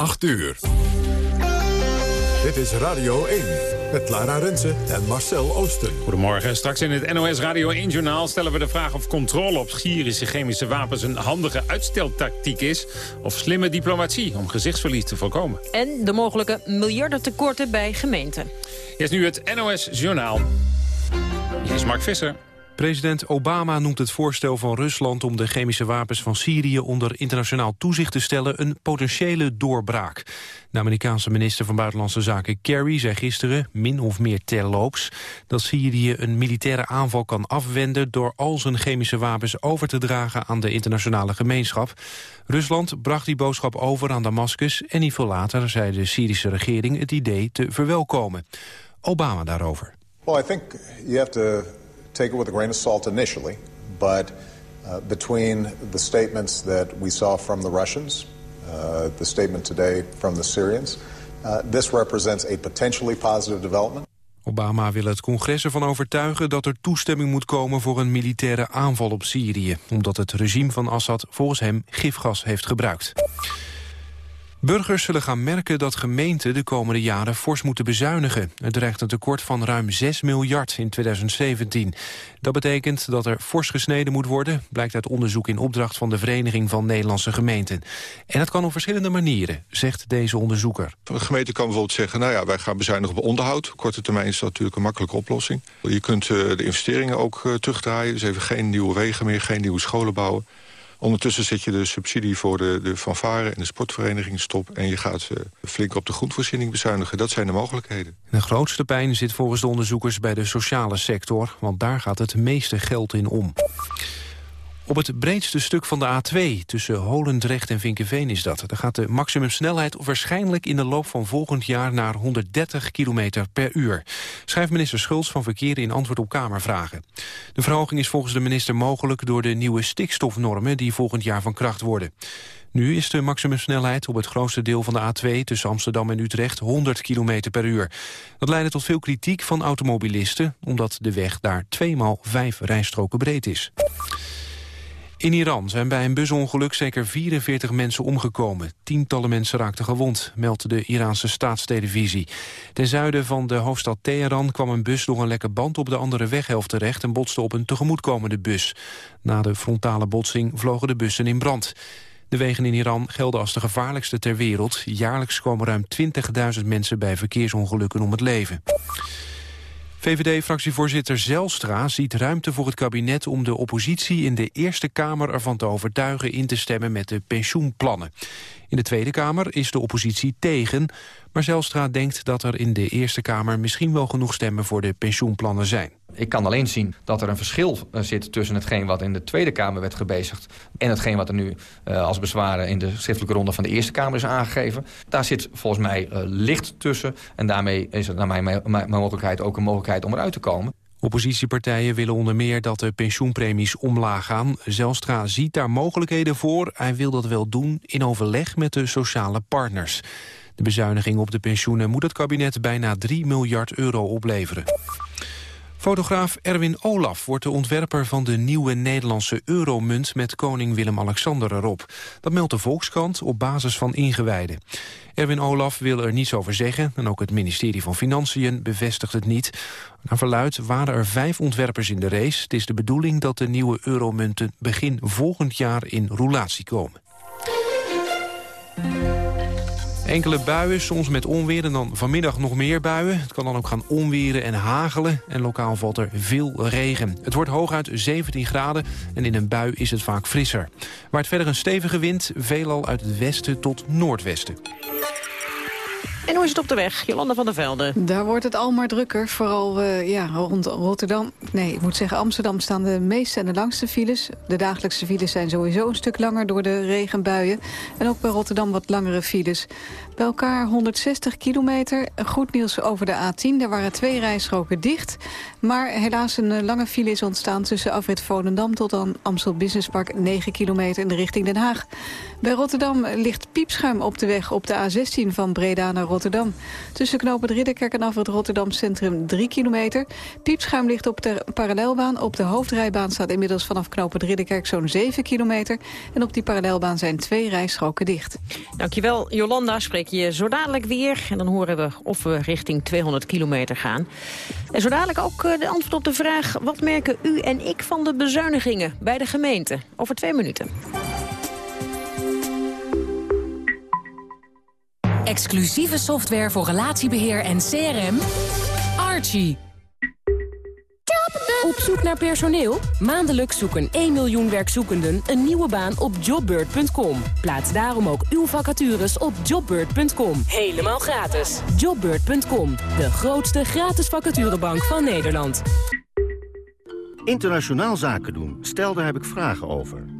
8 uur. Dit is Radio 1 met Lara Rensen en Marcel Oosten. Goedemorgen. Straks in het NOS Radio 1-journaal stellen we de vraag of controle op Syrische chemische wapens een handige uitsteltactiek is. Of slimme diplomatie om gezichtsverlies te voorkomen. En de mogelijke miljardentekorten bij gemeenten. Hier is nu het NOS-journaal. Hier is Mark Visser. President Obama noemt het voorstel van Rusland om de chemische wapens van Syrië onder internationaal toezicht te stellen een potentiële doorbraak. De Amerikaanse minister van Buitenlandse Zaken Kerry zei gisteren, min of meer terloops, dat Syrië een militaire aanval kan afwenden door al zijn chemische wapens over te dragen aan de internationale gemeenschap. Rusland bracht die boodschap over aan Damascus en niet veel later zei de Syrische regering het idee te verwelkomen. Obama daarover. Well, I think you have to take it with a grain of salt initially, but uh, between the statements that we saw from the Russians, uh, the statement today from the Syrians, uh, this represents a potentially positive development. Obama wil het congres ervan overtuigen dat er toestemming moet komen voor een militaire aanval op Syrië, omdat het regime van Assad volgens hem gifgas heeft gebruikt. Burgers zullen gaan merken dat gemeenten de komende jaren fors moeten bezuinigen. Het dreigt een tekort van ruim 6 miljard in 2017. Dat betekent dat er fors gesneden moet worden... blijkt uit onderzoek in opdracht van de Vereniging van Nederlandse Gemeenten. En dat kan op verschillende manieren, zegt deze onderzoeker. Een gemeente kan bijvoorbeeld zeggen... nou ja, wij gaan bezuinigen op onderhoud. Korte termijn is dat natuurlijk een makkelijke oplossing. Je kunt uh, de investeringen ook uh, terugdraaien. Dus even geen nieuwe wegen meer, geen nieuwe scholen bouwen. Ondertussen zet je de subsidie voor de, de fanfare en de sportvereniging stop... en je gaat uh, flink op de groenvoorziening bezuinigen. Dat zijn de mogelijkheden. De grootste pijn zit volgens de onderzoekers bij de sociale sector... want daar gaat het meeste geld in om. Op het breedste stuk van de A2, tussen Holendrecht en Vinkenveen is dat. Daar gaat de maximumsnelheid waarschijnlijk in de loop van volgend jaar naar 130 km per uur. Schrijft minister Schulz van Verkeer in antwoord op Kamervragen. De verhoging is volgens de minister mogelijk door de nieuwe stikstofnormen die volgend jaar van kracht worden. Nu is de maximumsnelheid op het grootste deel van de A2 tussen Amsterdam en Utrecht 100 km per uur. Dat leidde tot veel kritiek van automobilisten, omdat de weg daar tweemaal vijf rijstroken breed is. In Iran zijn bij een busongeluk zeker 44 mensen omgekomen. Tientallen mensen raakten gewond, meldt de Iraanse staatstelevisie. Ten zuiden van de hoofdstad Teheran kwam een bus door een lekke band op de andere weghelft terecht... en botste op een tegemoetkomende bus. Na de frontale botsing vlogen de bussen in brand. De wegen in Iran gelden als de gevaarlijkste ter wereld. Jaarlijks komen ruim 20.000 mensen bij verkeersongelukken om het leven. VVD-fractievoorzitter Zelstra ziet ruimte voor het kabinet om de oppositie in de Eerste Kamer ervan te overtuigen in te stemmen met de pensioenplannen. In de Tweede Kamer is de oppositie tegen, maar Zelstra denkt dat er in de Eerste Kamer misschien wel genoeg stemmen voor de pensioenplannen zijn. Ik kan alleen zien dat er een verschil eh, zit tussen hetgeen wat in de Tweede Kamer werd gebezigd... en hetgeen wat er nu uh, als bezwaren in de schriftelijke ronde van de Eerste Kamer is aangegeven. Daar zit volgens mij uh, licht tussen en daarmee is er naar mijn, mijn, mijn mogelijkheid ook een mogelijkheid om eruit te komen. Oppositiepartijen willen onder meer dat de pensioenpremies omlaag gaan. Zelstra ziet daar mogelijkheden voor. Hij wil dat wel doen in overleg met de sociale partners. De bezuiniging op de pensioenen moet het kabinet bijna 3 miljard euro opleveren. Fotograaf Erwin Olaf wordt de ontwerper van de nieuwe Nederlandse euromunt met koning Willem-Alexander erop. Dat meldt de Volkskrant op basis van ingewijden. Erwin Olaf wil er niets over zeggen en ook het ministerie van Financiën bevestigt het niet. Naar verluid waren er vijf ontwerpers in de race. Het is de bedoeling dat de nieuwe euromunten begin volgend jaar in roulatie komen. Enkele buien, soms met onweer en dan vanmiddag nog meer buien. Het kan dan ook gaan onweren en hagelen en lokaal valt er veel regen. Het wordt hooguit 17 graden en in een bui is het vaak frisser. Waar het verder een stevige wind, veelal uit het westen tot noordwesten. En hoe is het op de weg? Jolanda van der Velde. Daar wordt het al maar drukker. Vooral uh, ja, rond Rotterdam. Nee, ik moet zeggen Amsterdam staan de meeste en de langste files. De dagelijkse files zijn sowieso een stuk langer door de regenbuien. En ook bij Rotterdam wat langere files. Bij elkaar 160 kilometer. Goed nieuws over de A10. Daar waren twee rijstroken dicht. Maar helaas een eh, lange file is ontstaan tussen afrit Volendam tot aan Amstel Business Park 9 kilometer in de richting Den Haag. Bij Rotterdam ligt piepschuim op de weg op de A16 van Breda naar Rotterdam. Tussen knopen Ridderkerk en Afrit Rotterdam Centrum 3 kilometer. Piepschuim ligt op de parallelbaan. Op de hoofdrijbaan staat inmiddels vanaf knopen Ridderkerk zo'n 7 kilometer. En op die parallelbaan zijn twee rijstroken dicht. Dankjewel, Jolanda. Spreek je zo dadelijk weer. En dan horen we of we richting 200 kilometer gaan. En zo dadelijk ook eh, de antwoord op de vraag... wat merken u en ik van de bezuinigingen bij de gemeente? Over twee minuten. Exclusieve software voor relatiebeheer en CRM. Archie. Op zoek naar personeel? Maandelijks zoeken 1 miljoen werkzoekenden een nieuwe baan op jobbird.com. Plaats daarom ook uw vacatures op jobbird.com. Helemaal gratis. Jobbird.com, de grootste gratis vacaturebank van Nederland. Internationaal zaken doen. Stel, daar heb ik vragen over.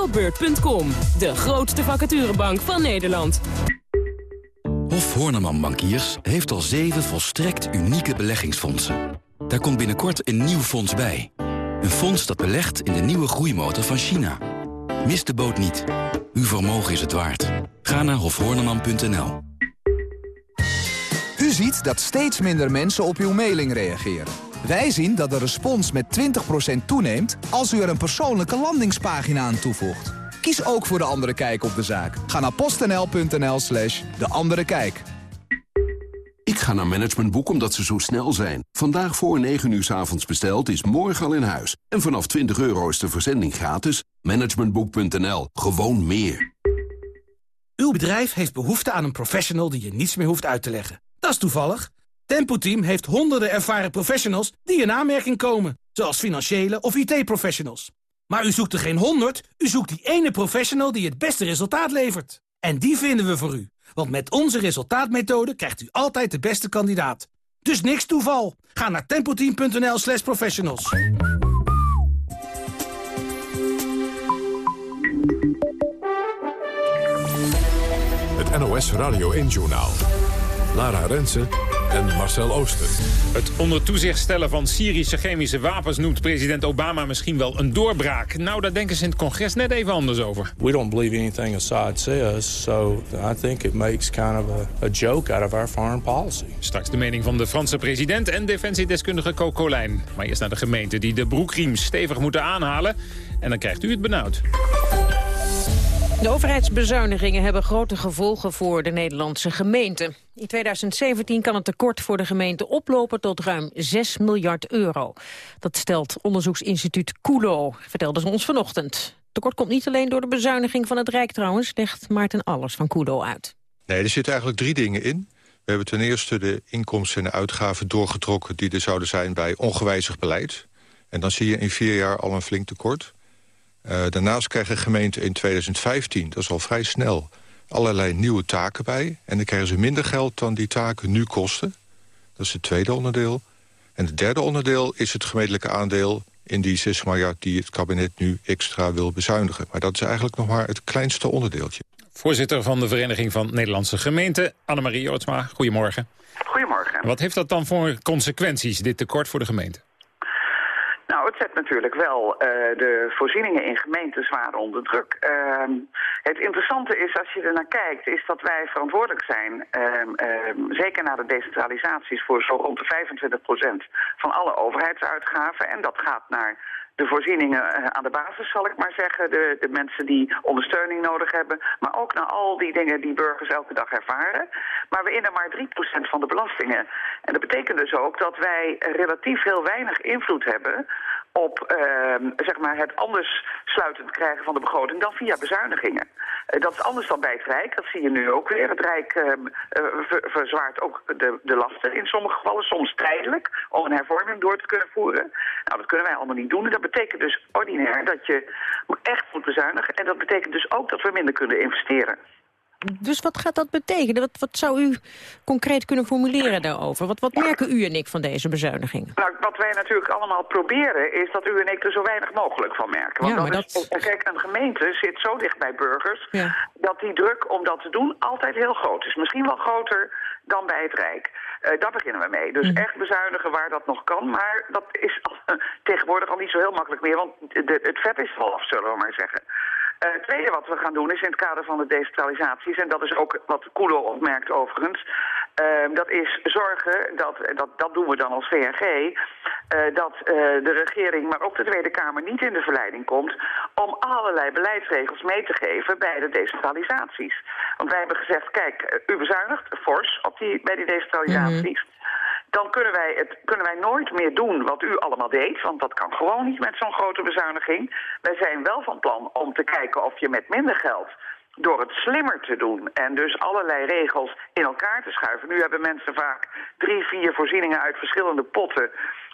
Jobbeurt.com, de grootste vacaturebank van Nederland. Hof Horneman Bankiers heeft al zeven volstrekt unieke beleggingsfondsen. Daar komt binnenkort een nieuw fonds bij. Een fonds dat belegt in de nieuwe groeimotor van China. Mis de boot niet. Uw vermogen is het waard. Ga naar hofhorneman.nl. U ziet dat steeds minder mensen op uw mailing reageren. Wij zien dat de respons met 20% toeneemt als u er een persoonlijke landingspagina aan toevoegt. Kies ook voor De Andere Kijk op de zaak. Ga naar postnl.nl slash De Andere Kijk. Ik ga naar Managementboek omdat ze zo snel zijn. Vandaag voor 9 uur s avonds besteld is morgen al in huis. En vanaf 20 euro is de verzending gratis. Managementboek.nl. Gewoon meer. Uw bedrijf heeft behoefte aan een professional die je niets meer hoeft uit te leggen. Dat is toevallig. Tempo Team heeft honderden ervaren professionals die in aanmerking komen. Zoals financiële of IT-professionals. Maar u zoekt er geen honderd, u zoekt die ene professional die het beste resultaat levert. En die vinden we voor u. Want met onze resultaatmethode krijgt u altijd de beste kandidaat. Dus niks toeval. Ga naar tempoteam.nl slash professionals. Het NOS Radio 1 Journaal. Lara Rensen en Marcel Ooster. Het onder toezicht stellen van Syrische chemische wapens noemt president Obama misschien wel een doorbraak. Nou, daar denken ze in het congres net even anders over. We don't believe anything Assad says, so I think it makes kind of a, a joke out of our foreign policy. Straks de mening van de Franse president en defensiedeskundige Co Colijn. Maar eerst naar de gemeente die de broekriem stevig moeten aanhalen. En dan krijgt u het benauwd. De overheidsbezuinigingen hebben grote gevolgen voor de Nederlandse gemeenten. In 2017 kan het tekort voor de gemeente oplopen tot ruim 6 miljard euro. Dat stelt onderzoeksinstituut Kulo, vertelde ze ons vanochtend. Tekort komt niet alleen door de bezuiniging van het Rijk trouwens, legt Maarten Allers van Kulo uit. Nee, er zitten eigenlijk drie dingen in. We hebben ten eerste de inkomsten en uitgaven doorgetrokken... die er zouden zijn bij ongewijzigd beleid. En dan zie je in vier jaar al een flink tekort. Uh, daarnaast krijgen gemeenten in 2015, dat is al vrij snel... allerlei nieuwe taken bij. En dan krijgen ze minder geld dan die taken nu kosten. Dat is het tweede onderdeel. En het derde onderdeel is het gemeentelijke aandeel... in die 6 miljard die het kabinet nu extra wil bezuinigen. Maar dat is eigenlijk nog maar het kleinste onderdeeltje. Voorzitter van de Vereniging van Nederlandse Gemeenten, Annemarie Jootsma. Goedemorgen. Goedemorgen. Wat heeft dat dan voor consequenties, dit tekort voor de gemeente? Nou, het zet natuurlijk wel uh, de voorzieningen in gemeenten zwaar onder druk. Uh, het interessante is, als je er naar kijkt, is dat wij verantwoordelijk zijn, uh, zeker na de decentralisaties, voor zo rond de 25% van alle overheidsuitgaven. En dat gaat naar de voorzieningen eh, aan de basis, zal ik maar zeggen. De, de mensen die ondersteuning nodig hebben. Maar ook naar al die dingen die burgers elke dag ervaren. Maar we innen maar 3% van de belastingen. En dat betekent dus ook dat wij relatief heel weinig invloed hebben op uh, zeg maar het anders sluitend krijgen van de begroting dan via bezuinigingen. Uh, dat is anders dan bij het Rijk, dat zie je nu ook weer. Het Rijk uh, ver, verzwaart ook de, de lasten in sommige gevallen, soms tijdelijk, om een hervorming door te kunnen voeren. Nou, dat kunnen wij allemaal niet doen. En dat betekent dus ordinair dat je echt moet bezuinigen. En dat betekent dus ook dat we minder kunnen investeren. Dus wat gaat dat betekenen? Wat, wat zou u concreet kunnen formuleren daarover? Wat, wat merken u en ik van deze bezuinigingen? Nou, wat wij natuurlijk allemaal proberen is dat u en ik er zo weinig mogelijk van merken. Want Ja, maar dat is, Kijk, een gemeente zit zo dicht bij burgers Ja. dat die druk om dat te doen altijd heel groot is. Misschien wel groter dan bij het Rijk. Eh, daar beginnen we mee. Dus echt bezuinigen waar dat nog kan. Maar dat is al, tegenwoordig al niet zo heel makkelijk meer. Want de, het vet is al af, zullen we maar zeggen. Eh, het tweede wat we gaan doen is in het kader van de decentralisaties... en dat is ook wat Koelo opmerkt overigens... eh, dat is zorgen, dat, dat, dat doen we dan als VNG... eh, dat eh, de regering, maar ook de Tweede Kamer niet in de verleiding komt... om allerlei beleidsregels mee te geven bij de decentralisaties. Want wij hebben gezegd, kijk, u bezuinigt fors op die, bij die decentralisaties... Dan kunnen wij, het, kunnen wij nooit meer doen wat u allemaal deed. Want dat kan gewoon niet met zo'n grote bezuiniging. Wij zijn wel van plan om te kijken of je met minder geld door het slimmer te doen en dus allerlei regels in elkaar te schuiven. Nu hebben mensen vaak drie, vier voorzieningen uit verschillende potten.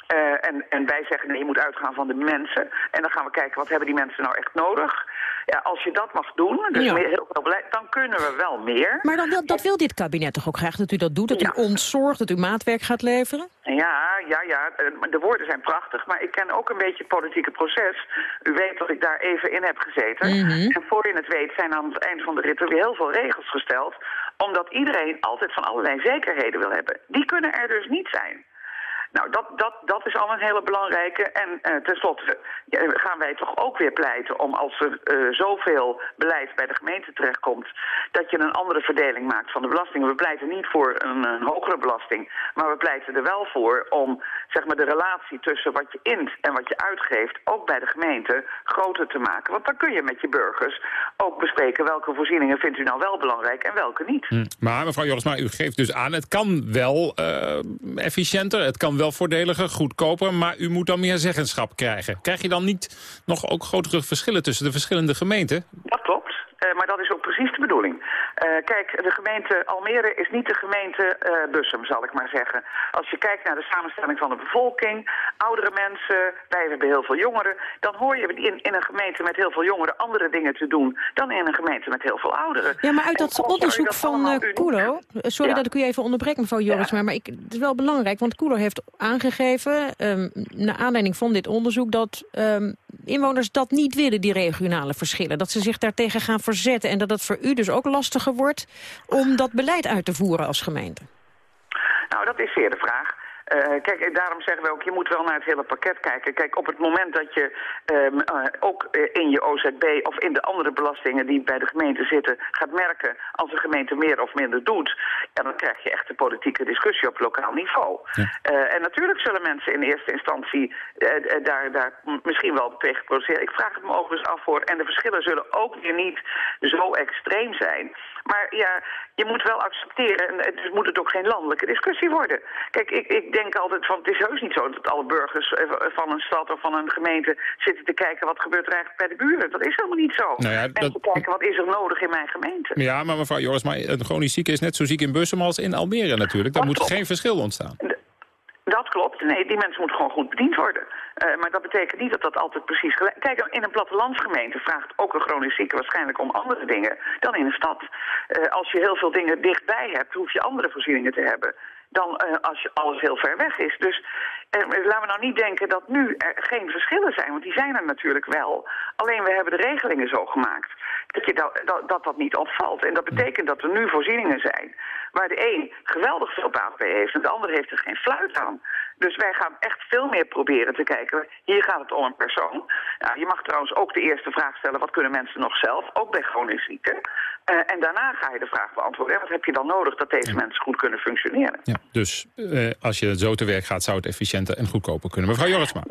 Eh, en, en wij zeggen nee, je moet uitgaan van de mensen. En dan gaan we kijken wat hebben die mensen nou echt nodig. Ja, als je dat mag doen, dus Ja. meer, heel veel beleid, dan kunnen we wel meer. Maar dan dat wil dit kabinet toch ook graag dat u dat doet? Dat u ons zorgt, dat u maatwerk gaat leveren? Ja, ja, ja. eh, De woorden zijn prachtig, maar ik ken ook een beetje het politieke proces. U weet dat ik daar even in heb gezeten. Mhm. En voor je het weet zijn aan het eind van de rit er weer heel veel regels gesteld. Omdat iedereen altijd van allerlei zekerheden wil hebben. Die kunnen er dus niet zijn. Nou, dat, dat, dat is al een hele belangrijke. En eh, tenslotte gaan wij toch ook weer pleiten om als er eh, zoveel beleid bij de gemeente terechtkomt, dat je een andere verdeling maakt van de belastingen. We pleiten niet voor een, een hogere belasting, maar we pleiten er wel voor om zeg maar, de relatie tussen wat je int en wat je uitgeeft, ook bij de gemeente, groter te maken. Want dan kun je met je burgers ook bespreken welke voorzieningen vindt u nou wel belangrijk en welke niet. Hm. Maar mevrouw Jorisma, u geeft dus aan, het kan wel eh, efficiënter, het kan wel voordeliger, goedkoper, maar u moet dan meer zeggenschap krijgen. Krijg je dan niet nog ook grotere verschillen tussen de verschillende gemeenten? Dat. Eh, maar dat is ook precies de bedoeling. Eh, kijk, de gemeente Almere is niet de gemeente eh, Bussum, zal ik maar zeggen. Als je kijkt naar de samenstelling van de bevolking, oudere mensen, wij hebben heel veel jongeren, dan hoor je in, in een gemeente met heel veel jongeren andere dingen te doen dan in een gemeente met heel veel ouderen. Ja, maar uit dat onderzoek dat van eh Koelo... Sorry Ja. dat ik u even onderbreek, mevrouw Jorisma... maar ik, het is wel belangrijk, want Koelo heeft aangegeven... ehm naar aanleiding van dit onderzoek... dat ehm, inwoners dat niet willen, die regionale verschillen. Dat ze zich daartegen gaan verzetten. En dat het voor u dus ook lastiger wordt... om dat beleid uit te voeren als gemeente. Nou, dat is zeer de vraag. Eh, kijk, daarom zeggen we ook, je moet wel naar het hele pakket kijken. Kijk, op het moment dat je ehm, eh, ook eh, in je OZB of in de andere belastingen die bij de gemeente zitten, gaat merken als een gemeente meer of minder doet, ja, dan krijg je echt een politieke discussie op lokaal niveau. Eh, en natuurlijk zullen mensen in eerste instantie eh, eh, daar, daar misschien wel tegen protesteren. Ik vraag het me overigens af voor. En de verschillen zullen ook weer niet zo extreem zijn. Maar ja, je moet wel accepteren, en het- dus moet het ook geen landelijke discussie worden. Kijk, ik, ik denk altijd van, het is heus niet zo dat alle burgers eh, van een stad of van een gemeente zitten te kijken wat gebeurt er eigenlijk bij de buren. Dat is helemaal niet zo. Nou ja, Mensen kijken wat is er nodig in mijn gemeente. Ja, maar mevrouw Jorisma, een chronisch zieke is net zo ziek in Bussum als in Almere natuurlijk. Daar moet geen verschil ontstaan. Nee, die mensen moeten gewoon goed bediend worden. Eh, maar dat betekent niet dat dat altijd precies gelijk... Kijk, in een plattelandsgemeente vraagt ook een chronisch zieke waarschijnlijk om andere dingen dan in een stad. Eh, als je heel veel dingen dichtbij hebt, hoef je andere voorzieningen te hebben dan eh, als alles heel ver weg is. Dus laten we nou niet denken dat nu er geen verschillen zijn, want die zijn er natuurlijk wel. Alleen we hebben de regelingen zo gemaakt dat je dat, dat, dat niet opvalt. En dat betekent dat er nu voorzieningen zijn waar de een geweldig veel baat bij heeft en de ander heeft er geen fluit aan. Dus wij gaan echt veel meer proberen te kijken. Hier gaat het om een persoon. Nou, je mag trouwens ook de eerste vraag stellen, wat kunnen mensen nog zelf, ook bij chronisch zieken. Eh, en daarna ga je de vraag beantwoorden, wat heb je dan nodig dat deze mensen goed kunnen functioneren? Ja, dus eh, als je zo te werk gaat, zou het efficiënter en goedkoper kunnen. Mevrouw Jorisma,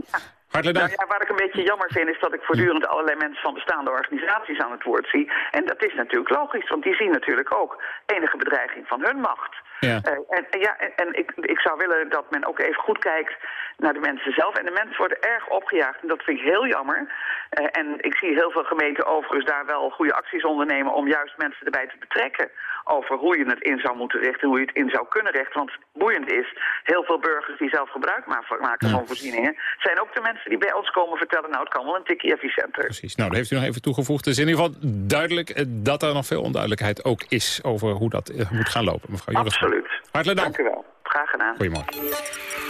hartelijk dank. Nou ja, waar ik een beetje jammer vind is dat ik voortdurend allerlei mensen van bestaande organisaties aan het woord zie. En dat is natuurlijk logisch, want die zien natuurlijk ook enige bedreiging van hun macht. Ja. Eh, en, en ja, en, en ik, ik zou willen dat men ook even goed kijkt naar de mensen zelf. En de mensen worden erg opgejaagd en dat vind ik heel jammer. Eh, en ik zie heel veel gemeenten overigens daar wel goede acties ondernemen om juist mensen erbij te betrekken. Over hoe je het in zou moeten richten, hoe je het in zou kunnen richten. Want boeiend is, heel veel burgers die zelf gebruik maken van voorzieningen, zijn ook de mensen die bij ons komen vertellen, nou het kan wel een tikje efficiënter. Precies, nou dat heeft u nog even toegevoegd. Het is in ieder geval duidelijk eh, dat er nog veel onduidelijkheid ook is over hoe dat eh, moet gaan lopen. Mevrouw Absoluut. Hartelijk dank. Dank u wel. Graag gedaan. Goedemorgen.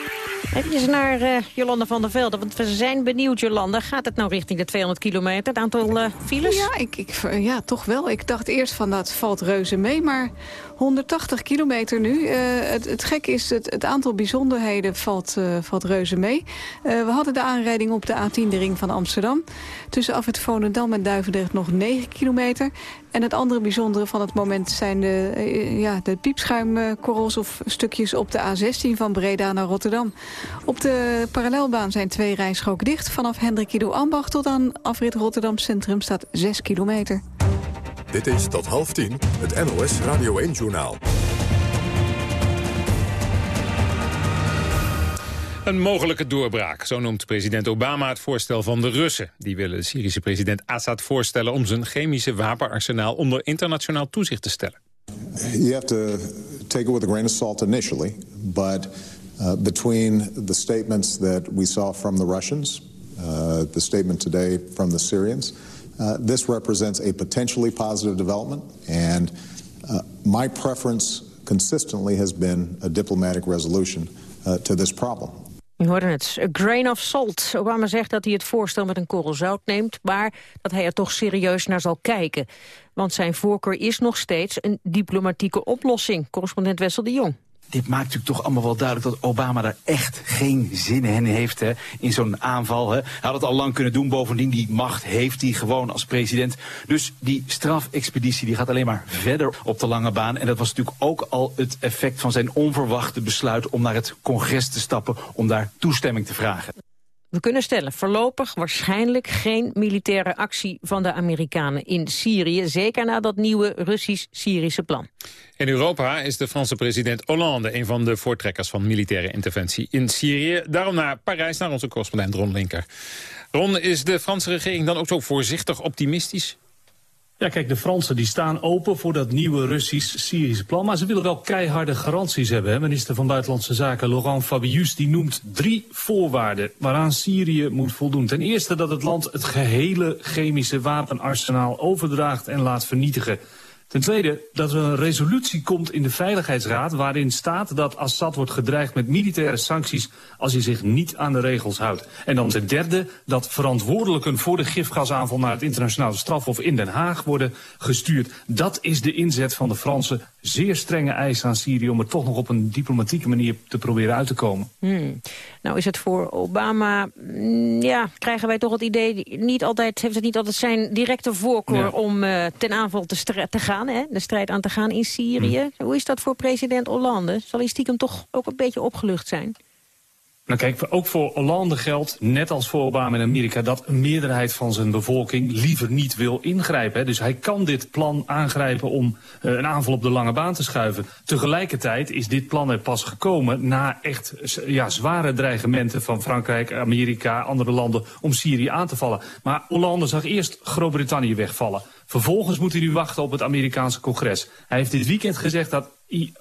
Even naar uh, Jolanda van der Velde, want we zijn benieuwd, Jolanda. Gaat het nou richting de 200 kilometer, het aantal uh, files? Ja, ik, ik, ja, toch wel. Ik dacht eerst van dat valt reuze mee, maar 180 kilometer nu. Het, het gek is, het, het aantal bijzonderheden valt, valt reuze mee. We hadden de aanrijding op de A10, de ring van Amsterdam. Tussen af het Volendam en Duivendrecht nog 9 kilometer. En het andere bijzondere van het moment zijn de, ja, de piepschuimkorrels of stukjes op de A16 van Breda naar Rotterdam. Op de parallelbaan zijn twee rijstroken dicht. Vanaf Hendrik Ido Ambacht tot aan afrit Rotterdam Centrum staat 6 kilometer. Dit is tot half tien het NOS Radio 1-journaal. Een mogelijke doorbraak, zo noemt president Obama het voorstel van de Russen. Die willen de Syrische president Assad voorstellen om zijn chemische wapenarsenaal onder internationaal toezicht te stellen. You have to take it with a grain of salt initially, but uh, between the statements that we saw from the Russians, uh, the statement today from the Syrians, uh, this represents a potentially positive development, and uh, my preference consistently has been a diplomatic resolution uh, to this problem. U hoorde het, a grain of salt. Obama zegt dat hij het voorstel met een korrel zout neemt... maar dat hij er toch serieus naar zal kijken. Want zijn voorkeur is nog steeds een diplomatieke oplossing. Correspondent Wessel de Jong dit maakt natuurlijk toch allemaal wel duidelijk dat Obama daar echt geen zin in heeft hè, in zo'n aanval. Hè. Hij had het al lang kunnen doen, bovendien die macht heeft hij gewoon als president. Dus die strafexpeditie die gaat alleen maar verder op de lange baan. En dat was natuurlijk ook al het effect van zijn onverwachte besluit om naar het congres te stappen om daar toestemming te vragen. We kunnen stellen, voorlopig waarschijnlijk geen militaire actie van de Amerikanen in Syrië. Zeker na dat nieuwe Russisch-Syrische plan. In Europa is de Franse president Hollande een van de voortrekkers van militaire interventie in Syrië. Daarom naar Parijs, naar onze correspondent Ron Linker. Ron, is de Franse regering dan ook zo voorzichtig optimistisch? Ja, kijk, de Fransen die staan open voor dat nieuwe Russisch-Syrische plan. Maar ze willen wel keiharde garanties hebben. Minister van Buitenlandse Zaken Laurent Fabius die noemt drie voorwaarden waaraan Syrië moet voldoen. Ten eerste dat het land het gehele chemische wapenarsenaal overdraagt en laat vernietigen. Ten tweede dat er een resolutie komt in de Veiligheidsraad... waarin staat dat Assad wordt gedreigd met militaire sancties... als hij zich niet aan de regels houdt. En dan ten derde dat verantwoordelijken voor de gifgasaanval... naar het internationale strafhof in Den Haag worden gestuurd. Dat is de inzet van de Fransen. Zeer strenge eisen aan Syrië... om er toch nog op een diplomatieke manier te proberen uit te komen. Hmm. Nou is het voor Obama... Mm, ja, krijgen wij toch het idee... Niet altijd, heeft het niet altijd zijn directe voorkeur... om uh, ten aanval te, te gaan hè, de strijd aan te gaan in Syrië. Hm. Hoe is dat voor president Hollande? Zal hij stiekem toch ook een beetje opgelucht zijn? Nou kijk, ook voor Hollande geldt, net als voor Obama in Amerika... dat een meerderheid van zijn bevolking liever niet wil ingrijpen. Dus hij kan dit plan aangrijpen om uh, een aanval op de lange baan te schuiven. Tegelijkertijd is dit plan er pas gekomen na echt ja, zware dreigementen... van Frankrijk, Amerika, andere landen om Syrië aan te vallen. Maar Hollande zag eerst Groot-Brittannië wegvallen. Vervolgens moet hij nu wachten op het Amerikaanse congres. Hij heeft dit weekend gezegd dat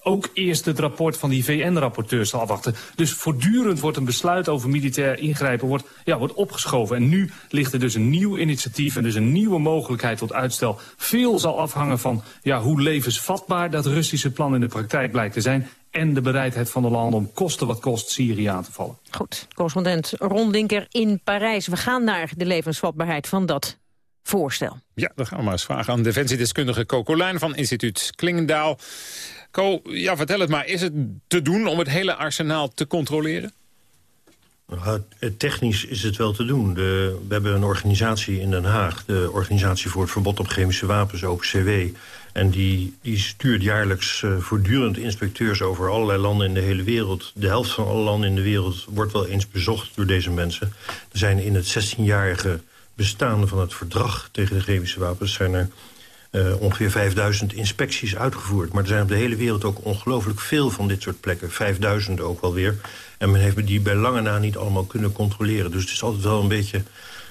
ook eerst het rapport van die VN-rapporteur zal afwachten. Dus voortdurend wordt een besluit over militair ingrijpen wordt, ja, wordt opgeschoven. En nu ligt er dus een nieuw initiatief en dus een nieuwe mogelijkheid tot uitstel. Veel zal afhangen van ja, hoe levensvatbaar dat Russische plan in de praktijk blijkt te zijn en de bereidheid van de landen om kosten wat kost Syrië aan te vallen. Goed, correspondent Ron Linker in Parijs. We gaan naar de levensvatbaarheid van dat voorstel. Ja, dan gaan we maar eens vragen aan defensiedeskundige Co Colijn van instituut Klingendaal. Co, ja, vertel het maar. Is het te doen om het hele arsenaal te controleren? Technisch is het wel te doen. De, we hebben een organisatie in Den Haag... de Organisatie voor het Verbod op Chemische Wapens, OPCW... En die, die stuurt jaarlijks uh, voortdurend inspecteurs over allerlei landen in de hele wereld. De helft van alle landen in de wereld wordt wel eens bezocht door deze mensen. Er zijn in het 16-jarige bestaan van het verdrag tegen de chemische wapens... zijn er uh, ongeveer 5000 inspecties uitgevoerd. Maar er zijn op de hele wereld ook ongelooflijk veel van dit soort plekken. 5000 ook wel weer. En men heeft die bij lange na niet allemaal kunnen controleren. Dus het is altijd wel een beetje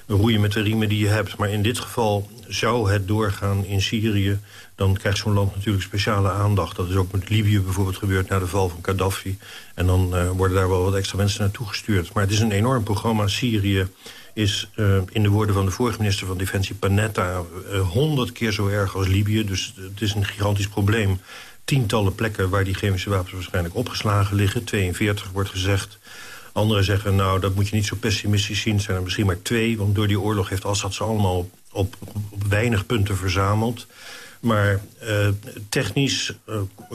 roeien met de riemen die je hebt. Maar in dit geval zou het doorgaan in Syrië... dan krijgt zo'n land natuurlijk speciale aandacht. Dat is ook met Libië bijvoorbeeld gebeurd na de val van Gaddafi. En dan uh, worden daar wel wat extra mensen naartoe gestuurd. Maar het is een enorm programma. Syrië is uh, in de woorden van de vorige minister van Defensie Panetta... honderd uh, keer zo erg als Libië. Dus het is een gigantisch probleem. Tientallen plekken waar die chemische wapens waarschijnlijk opgeslagen liggen. 42 wordt gezegd. Anderen zeggen, nou, dat moet je niet zo pessimistisch zien. Het zijn er misschien maar twee, want door die oorlog heeft Assad ze allemaal op, op, op weinig punten verzameld. Maar uh, technisch,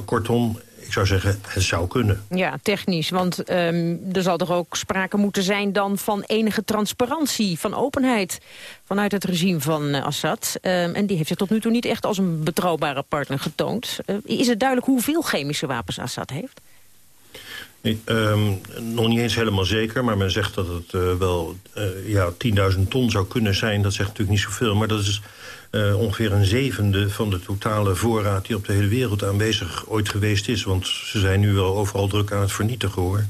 kortom, ik zou zeggen, het zou kunnen. Ja, technisch, want um, er zal toch ook sprake moeten zijn dan van enige transparantie, van openheid vanuit het regime van uh, Assad. Um, en die heeft zich tot nu toe niet echt als een betrouwbare partner getoond. is het duidelijk hoeveel chemische wapens Assad heeft? Nee, um, nog niet eens helemaal zeker, maar men zegt dat het uh, wel ja, 10.000 ton zou kunnen zijn. Dat zegt natuurlijk niet zoveel, maar dat is uh, ongeveer een zevende van de totale voorraad... die op de hele wereld aanwezig ooit geweest is. Want ze zijn nu wel overal druk aan het vernietigen, hoor.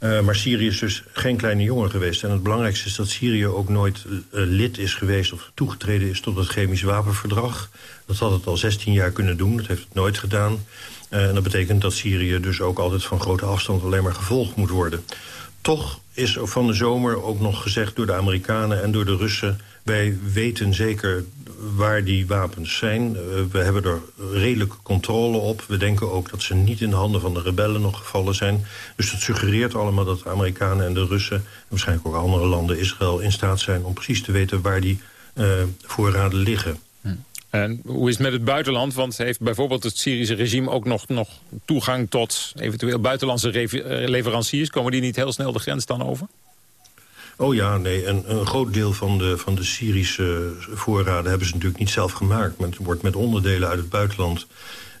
Uh, maar Syrië is dus geen kleine jongen geweest. En het belangrijkste is dat Syrië ook nooit uh, lid is geweest... of toegetreden is tot het chemisch wapenverdrag. Dat had het al 16 jaar kunnen doen, dat heeft het nooit gedaan. Uh, en dat betekent dat Syrië dus ook altijd van grote afstand... alleen maar gevolgd moet worden. Toch is van de zomer ook nog gezegd door de Amerikanen en door de Russen... wij weten zeker waar die wapens zijn. Uh, we hebben er redelijke controle op. We denken ook dat ze niet in de handen van de rebellen nog gevallen zijn. Dus het suggereert allemaal dat de Amerikanen en de Russen... en waarschijnlijk ook andere landen, Israël, in staat zijn... om precies te weten waar die uh, voorraden liggen. Hm. En hoe is het met het buitenland? Want heeft bijvoorbeeld het Syrische regime ook nog, nog toegang tot eventueel buitenlandse leveranciers? Komen die niet heel snel de grens dan over? Oh ja, nee. Een, een groot deel van de, van de Syrische voorraden hebben ze natuurlijk niet zelf gemaakt. Maar het wordt met onderdelen uit het buitenland...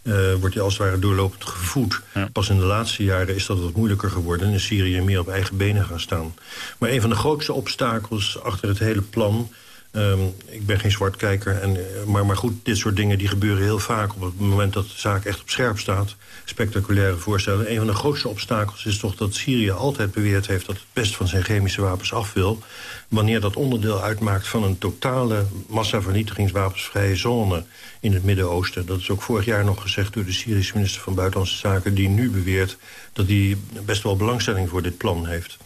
Uh, wordt die als het ware doorlopend gevoed. Ja. Pas in de laatste jaren is dat wat moeilijker geworden... en is Syrië meer op eigen benen gaan staan. Maar een van de grootste obstakels achter het hele plan... Um, ik ben geen zwartkijker, en, maar, maar goed, dit soort dingen die gebeuren heel vaak... op het moment dat de zaak echt op scherp staat. Spectaculaire voorstellen. Een van de grootste obstakels is toch dat Syrië altijd beweerd heeft... dat het best van zijn chemische wapens af wil. Wanneer dat onderdeel uitmaakt van een totale massavernietigingswapensvrije zone... in het Midden-Oosten. Dat is ook vorig jaar nog gezegd door de Syrische minister van Buitenlandse Zaken... die nu beweert dat hij best wel belangstelling voor dit plan heeft.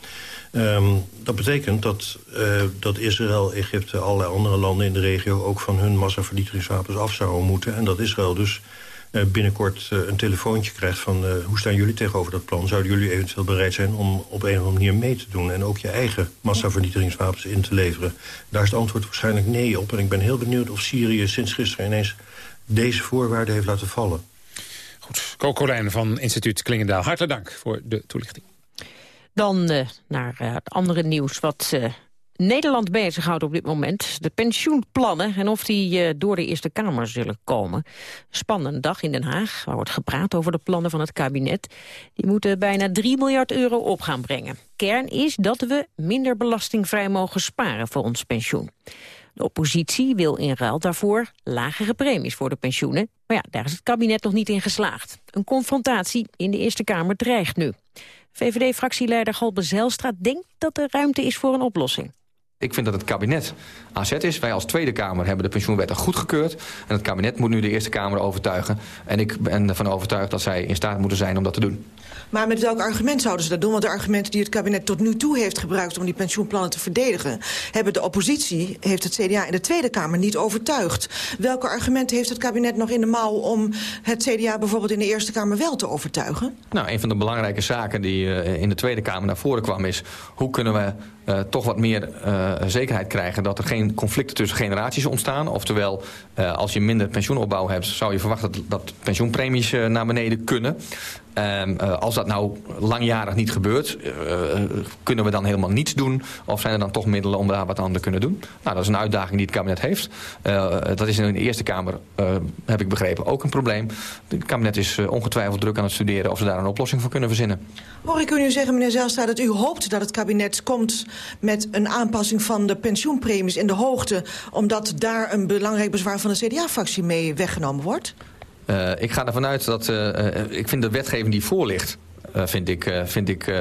Um, dat betekent dat, uh, dat Israël, Egypte, allerlei andere landen in de regio... ook van hun massavernietigingswapens af zouden moeten. En dat Israël dus uh, binnenkort uh, een telefoontje krijgt van... hoe staan jullie tegenover dat plan? Zouden jullie eventueel bereid zijn om op een of andere manier mee te doen... en ook je eigen massavernietigingswapens in te leveren? Daar is het antwoord waarschijnlijk nee op. En ik ben heel benieuwd of Syrië sinds gisteren ineens deze voorwaarden heeft laten vallen. Goed, Kokolijn van instituut Klingendaal. Hartelijk dank voor de toelichting. Dan uh, naar uh, het andere nieuws wat uh, Nederland bezighoudt op dit moment. De pensioenplannen en of die door de Eerste Kamer zullen komen. Spannende dag in Den Haag, waar wordt gepraat over de plannen van het kabinet. Die moeten bijna 3 miljard euro op gaan brengen. Kern is dat we minder belastingvrij mogen sparen voor ons pensioen. De oppositie wil in ruil daarvoor lagere premies voor de pensioenen. Maar ja, daar is het kabinet nog niet in geslaagd. Een confrontatie in de Eerste Kamer dreigt nu. VVD-fractieleider Galbe Zijlstra denkt dat er ruimte is voor een oplossing. Ik vind dat het kabinet aan zet is. Wij als Tweede Kamer hebben de pensioenwet goedgekeurd. En het kabinet moet nu de Eerste Kamer overtuigen. En ik ben ervan overtuigd dat zij in staat moeten zijn om dat te doen. Maar met welk argument zouden ze dat doen? Want de argumenten die het kabinet tot nu toe heeft gebruikt... om die pensioenplannen te verdedigen... hebben de oppositie, heeft het CDA in de Tweede Kamer niet overtuigd. Welke argumenten heeft het kabinet nog in de mouw... om het CDA bijvoorbeeld in de Eerste Kamer wel te overtuigen? Nou, een van de belangrijke zaken die uh, in de Tweede Kamer naar voren kwam... is hoe kunnen we uh, toch wat meer uh, zekerheid krijgen... dat er geen conflicten tussen generaties ontstaan. Oftewel, als je minder pensioenopbouw hebt... zou je verwachten dat, dat pensioenpremies naar beneden kunnen. Um, uh, als dat nou langjarig niet gebeurt, uh, kunnen we dan helemaal niets doen? Of zijn er dan toch middelen om daar wat aan te kunnen doen? Nou, dat is een uitdaging die het kabinet heeft. Uh, dat is in de Eerste Kamer, heb ik begrepen, ook een probleem. Het kabinet is ongetwijfeld druk aan het studeren of ze daar een oplossing voor kunnen verzinnen. Hoor ik u nu zeggen, meneer Zelstra, dat u hoopt dat het kabinet komt met een aanpassing van de pensioenpremies in de hoogte, omdat daar een belangrijk bezwaar van de CDA-fractie mee weggenomen wordt? Uh, ik ga ervan uit dat... Uh, ik vind de wetgeving die voor ligt... Vind ik, vind ik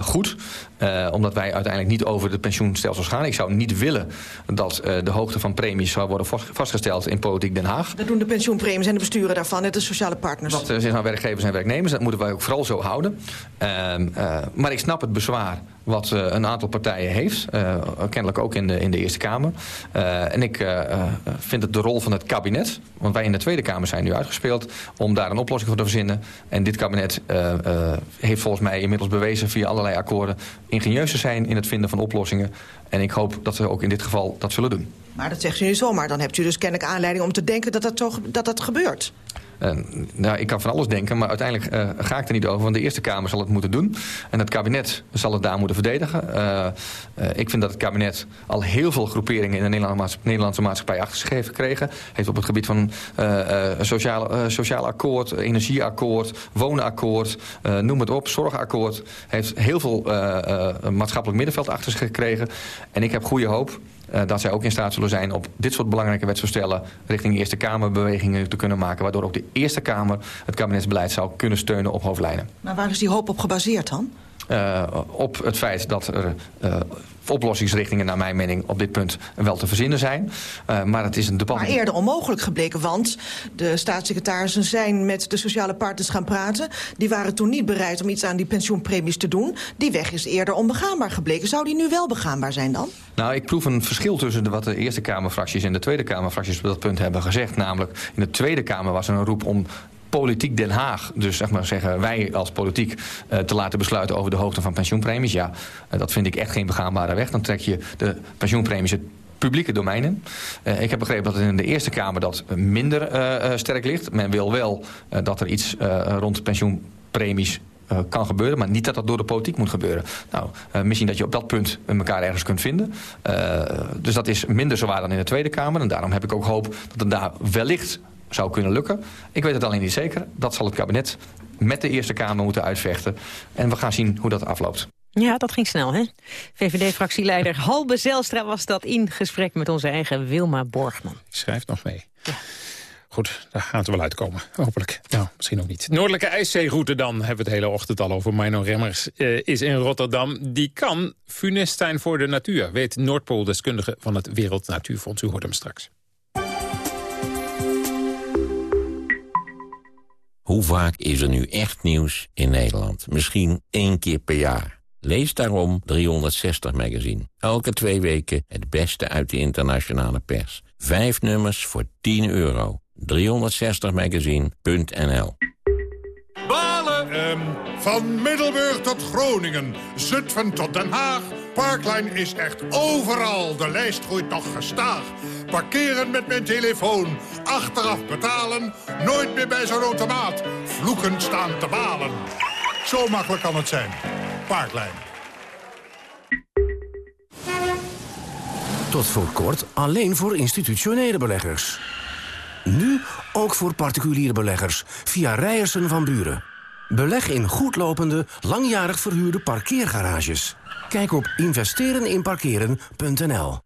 goed. Uh, omdat wij uiteindelijk niet over de pensioenstelsels gaan. Ik zou niet willen dat uh, de hoogte van premies zou worden vastgesteld in politiek Den Haag. Dat doen de pensioenpremies en de besturen daarvan en de sociale partners. Dat uh, zijn nou werkgevers en werknemers. Dat moeten wij ook vooral zo houden. Ehm, maar ik snap het bezwaar wat een aantal partijen heeft. Kennelijk ook in de, in de Eerste Kamer. En ik vind het de rol van het kabinet... want wij in de Tweede Kamer zijn nu uitgespeeld... om daar een oplossing voor te verzinnen. En dit kabinet heeft volgens mij inmiddels bewezen... via allerlei akkoorden ingenieus te zijn in het vinden van oplossingen. En ik hoop dat we ook in dit geval dat zullen doen. Maar dat zegt u nu zomaar. Dan hebt u dus kennelijk aanleiding om te denken dat dat, toch, dat, dat gebeurt. Uh, nou, ik kan van alles denken, maar uiteindelijk uh, ga ik er niet over. Want de Eerste Kamer zal het moeten doen. En het kabinet zal het daar moeten verdedigen. Uh, ik vind dat het kabinet al heel veel groeperingen... in de Nederlandse maatschappij achter zich heeft gekregen. Heeft op het gebied van sociaal, sociaal akkoord, energieakkoord... wonenakkoord, noem het op, zorgakkoord. Heeft heel veel maatschappelijk middenveld achter zich gekregen. En ik heb goede hoop dat zij ook in staat zullen zijn op dit soort belangrijke wetsvoorstellen... richting de Eerste Kamerbewegingen te kunnen maken... waardoor ook de Eerste Kamer het kabinetsbeleid zou kunnen steunen op hoofdlijnen. Maar waar is die hoop op gebaseerd dan? Uh, op het feit dat er uh, oplossingsrichtingen naar mijn mening op dit punt wel te verzinnen zijn. Uh, maar het is een debat... Maar eerder onmogelijk gebleken, want de staatssecretarissen zijn met de sociale partners gaan praten. Die waren toen niet bereid om iets aan die pensioenpremies te doen. Die weg is eerder onbegaanbaar gebleken. Zou die nu wel begaanbaar zijn dan? Nou, ik proef een verschil tussen de, wat de Eerste Kamerfracties en de Tweede Kamerfracties op dat punt hebben gezegd. Namelijk, in de Tweede Kamer was er een roep om politiek Den Haag, dus zeg maar zeggen wij als politiek... Uh, te laten besluiten over de hoogte van pensioenpremies. Ja, uh, dat vind ik echt geen begaanbare weg. Dan trek je de pensioenpremies het publieke domein in. Uh, ik heb begrepen dat in de Eerste Kamer dat minder sterk ligt. Men wil wel dat er iets rond pensioenpremies kan gebeuren, maar niet dat dat door de politiek moet gebeuren. Nou, misschien dat je op dat punt elkaar ergens kunt vinden. Dus dat is minder zwaar dan in de Tweede Kamer. En daarom heb ik ook hoop dat het daar wellicht zou kunnen lukken. Ik weet het alleen niet zeker. Dat zal het kabinet met de Eerste Kamer moeten uitvechten. En we gaan zien hoe dat afloopt. Ja, dat ging snel, hè? VVD-fractieleider Halbe Zelstra was dat in gesprek met onze eigen Wilma Borgman. Schrijft nog mee. Ja. Goed, daar gaat het wel uitkomen. Hopelijk. Nou, misschien ook niet. Noordelijke IJszeeroute dan, hebben we het hele ochtend al over. Mino Remmers uh, is in Rotterdam. Die kan funest zijn voor de natuur, weet Noordpooldeskundige van het Wereld Natuurfonds. U hoort hem straks. Hoe vaak is er nu echt nieuws in Nederland? Misschien één keer per jaar. Lees daarom 360 Magazine. Elke twee weken het beste uit de internationale pers. Vijf nummers voor 10 euro. 360magazine.nl Balen! Um, van Middelburg tot Groningen, Zutphen tot Den Haag... Parkline is echt overal. De lijst groeit nog gestaag. Parkeren met mijn telefoon. Achteraf betalen. Nooit meer bij zo'n automaat. Vloeken staan te balen. Zo makkelijk kan het zijn. Parkline. Tot voor kort alleen voor institutionele beleggers. Nu ook voor particuliere beleggers via Rijersen van Buren. Beleg in goedlopende, langjarig verhuurde parkeergarages. Kijk op investereninparkeren.nl.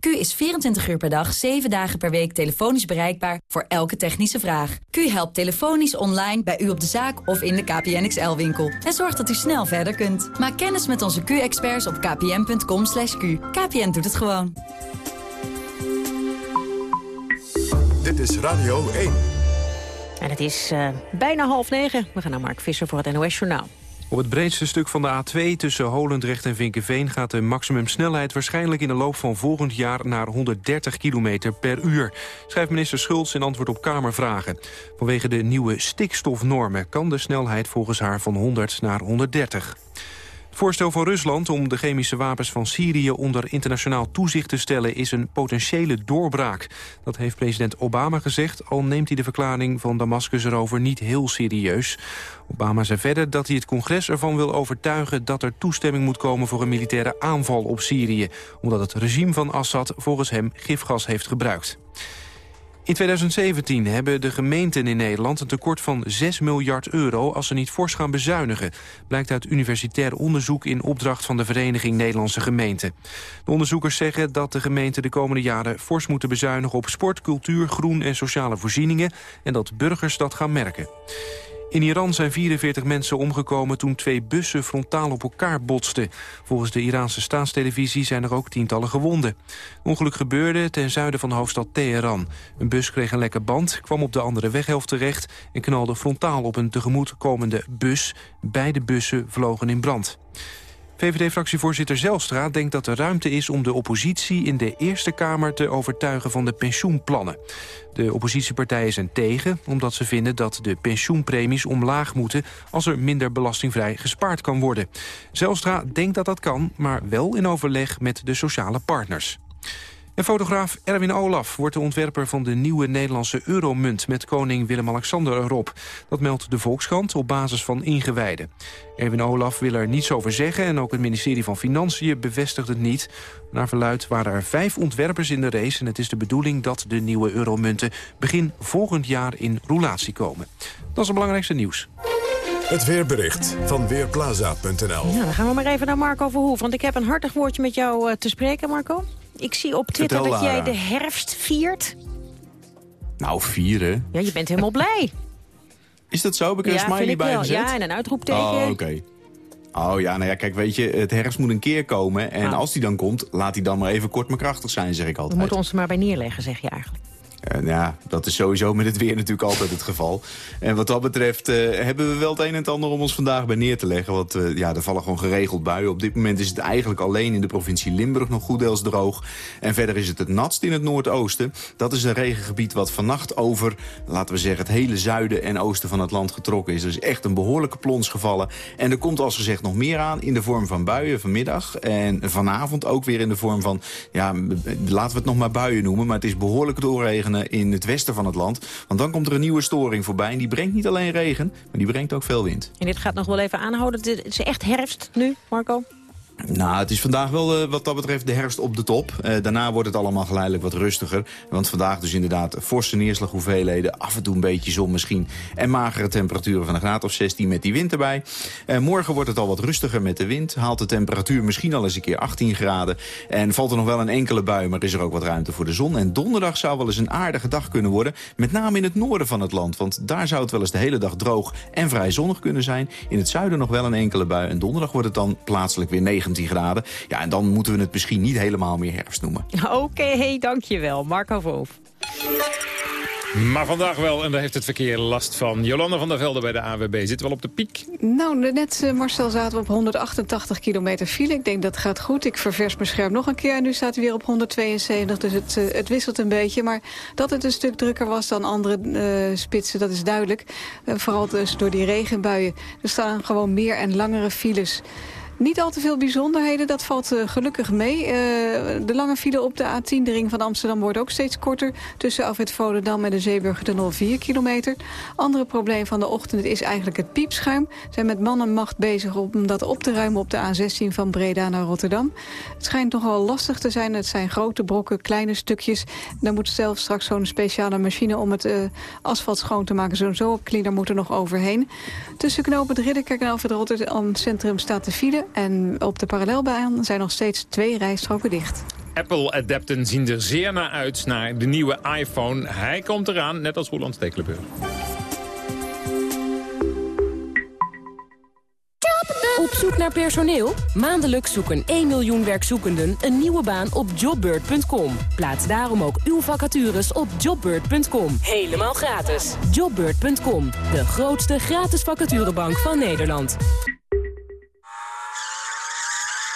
Q is 24 uur per dag, 7 dagen per week telefonisch bereikbaar voor elke technische vraag. Q helpt telefonisch online bij u op de zaak of in de KPN XL-winkel. En zorgt dat u snel verder kunt. Maak kennis met onze Q-experts op kpn.com. /q. KPN doet het gewoon. Dit is Radio 1. En het is uh, bijna half negen. We gaan naar Mark Visser voor het NOS Journaal. Op het breedste stuk van de A2 tussen Holendrecht en Vinkenveen... gaat de maximumsnelheid waarschijnlijk in de loop van volgend jaar... naar 130 km per uur, schrijft minister Schultz in antwoord op Kamervragen. Vanwege de nieuwe stikstofnormen kan de snelheid volgens haar van 100 naar 130. Voorstel van Rusland om de chemische wapens van Syrië onder internationaal toezicht te stellen is een potentiële doorbraak. Dat heeft president Obama gezegd, al neemt hij de verklaring van Damascus erover niet heel serieus. Obama zei verder dat hij het congres ervan wil overtuigen dat er toestemming moet komen voor een militaire aanval op Syrië, omdat het regime van Assad volgens hem gifgas heeft gebruikt. In 2017 hebben de gemeenten in Nederland een tekort van 6 miljard euro als ze niet fors gaan bezuinigen. Blijkt uit universitair onderzoek in opdracht van de Vereniging Nederlandse Gemeenten. De onderzoekers zeggen dat de gemeenten de komende jaren fors moeten bezuinigen op sport, cultuur, groen en sociale voorzieningen en dat burgers dat gaan merken. In Iran zijn 44 mensen omgekomen toen twee bussen frontaal op elkaar botsten. Volgens de Iraanse staatstelevisie zijn er ook tientallen gewonden. ongeluk gebeurde ten zuiden van de hoofdstad Teheran. Een bus kreeg een lekke band, kwam op de andere weghelft terecht... en knalde frontaal op een tegemoetkomende bus. Beide bussen vlogen in brand. VVD-fractievoorzitter Zelstra denkt dat er ruimte is om de oppositie in de Eerste Kamer te overtuigen van de pensioenplannen. De oppositiepartijen zijn tegen, omdat ze vinden dat de pensioenpremies omlaag moeten als er minder belastingvrij gespaard kan worden. Zelstra denkt dat dat kan, maar wel in overleg met de sociale partners. En fotograaf Erwin Olaf wordt de ontwerper van de nieuwe Nederlandse euromunt met koning Willem-Alexander erop. Dat meldt de Volkskrant op basis van ingewijden. Erwin Olaf wil er niets over zeggen en ook het ministerie van Financiën bevestigt het niet. Naar verluid waren er vijf ontwerpers in de race en het is de bedoeling dat de nieuwe euromunten begin volgend jaar in roulatie komen. Dat is het belangrijkste nieuws. Het weerbericht van Weerplaza.nl. Nou, dan gaan we maar even naar Marco Verhoef. Want ik heb een hartig woordje met jou uh, te spreken, Marco. Ik zie op Twitter Vertel, dat jij de herfst viert. Nou, vieren. Ja, je bent helemaal blij. Is dat zo? Heb ik er een ja, smiley bij gezet? Ja, en een uitroepteken. Oh, oké. Oh ja, nou ja, kijk, weet je, het herfst moet een keer komen. En Ah. als die dan komt, laat die dan maar even kort maar krachtig zijn, zeg ik We altijd. moeten ons er maar bij neerleggen, zeg je eigenlijk. Eh, ja, dat is sowieso met het weer natuurlijk altijd het geval. En wat dat betreft eh, hebben we wel het een en het ander om ons vandaag bij neer te leggen. Want eh, ja, er vallen gewoon geregeld buien. Op dit moment is het eigenlijk alleen in de provincie Limburg nog goeddeels droog. En verder is het het natst in het noordoosten. Dat is een regengebied wat vannacht over, laten we zeggen, het hele zuiden en oosten van het land getrokken is. Er is echt een behoorlijke plons gevallen. En er komt als gezegd nog meer aan in de vorm van buien vanmiddag. En vanavond ook weer in de vorm van, ja, laten we het nog maar buien noemen. Maar het is behoorlijk in het westen van het land. Want dan komt er een nieuwe storing voorbij. En die brengt niet alleen regen, maar die brengt ook veel wind. En dit gaat nog wel even aanhouden. Het is echt herfst nu, Marco? Nou, het is vandaag wel eh, wat dat betreft de herfst op de top. Eh, daarna wordt het allemaal geleidelijk wat rustiger. Want vandaag dus inderdaad forse neerslaghoeveelheden. Af en toe een beetje zon misschien. En magere temperaturen van een graad of 16 met die wind erbij. Eh, morgen wordt het al wat rustiger met de wind. Haalt de temperatuur misschien al eens een keer 18 graden. En valt er nog wel een enkele bui, maar is er ook wat ruimte voor de zon. En donderdag zou wel eens een aardige dag kunnen worden. Met name in het noorden van het land. Want daar zou het wel eens de hele dag droog en vrij zonnig kunnen zijn. In het zuiden nog wel een enkele bui. En donderdag wordt het dan plaatselijk weer 19 graden. Ja, en dan moeten we het misschien niet helemaal meer herfst noemen. Oké, dankjewel. Marco Verhoef. Maar vandaag wel, en daar heeft het verkeer last van. Jolanda van der Velde bij de AWB zit wel op de piek. Nou, net eh, Marcel zaten we op 188 kilometer file. Ik denk dat gaat goed. Ik ververs mijn scherm nog een keer en nu staat hij weer op 172. Dus het, eh, het wisselt een beetje. Maar dat het een stuk drukker was dan andere eh, spitsen, dat is duidelijk. Vooral dus door die regenbuien. Er staan gewoon meer en langere files. Niet al te veel bijzonderheden, dat valt eh, gelukkig mee. Eh, de lange file op de A10, de ring van Amsterdam, wordt ook steeds korter. Tussen Afwit Volendam en de Zeeburgertunnel 4 kilometer. Andere probleem van de ochtend is eigenlijk het piepschuim. Zijn met man en macht bezig om dat op te ruimen op de A16 van Breda naar Rotterdam. Het schijnt nogal lastig te zijn. Het zijn grote brokken, kleine stukjes. Daar moet zelf straks zo'n speciale machine om het eh, asfalt schoon te maken. Zo'n zo cleaner moet er nog overheen. Tussen knooppunt Ridderkerk en Alfred Rotterdam Centrum staat de file. En op de parallelbaan zijn nog steeds twee rijstroken dicht. Apple-adepten zien er zeer naar uit naar de nieuwe iPhone. Hij komt eraan, net als Roland Stekelenburg. Op zoek naar personeel? Maandelijks zoeken 1 miljoen werkzoekenden een nieuwe baan op jobbird.com. Plaats daarom ook uw vacatures op jobbird.com. Helemaal gratis. Jobbird.com, de grootste gratis vacaturebank van Nederland.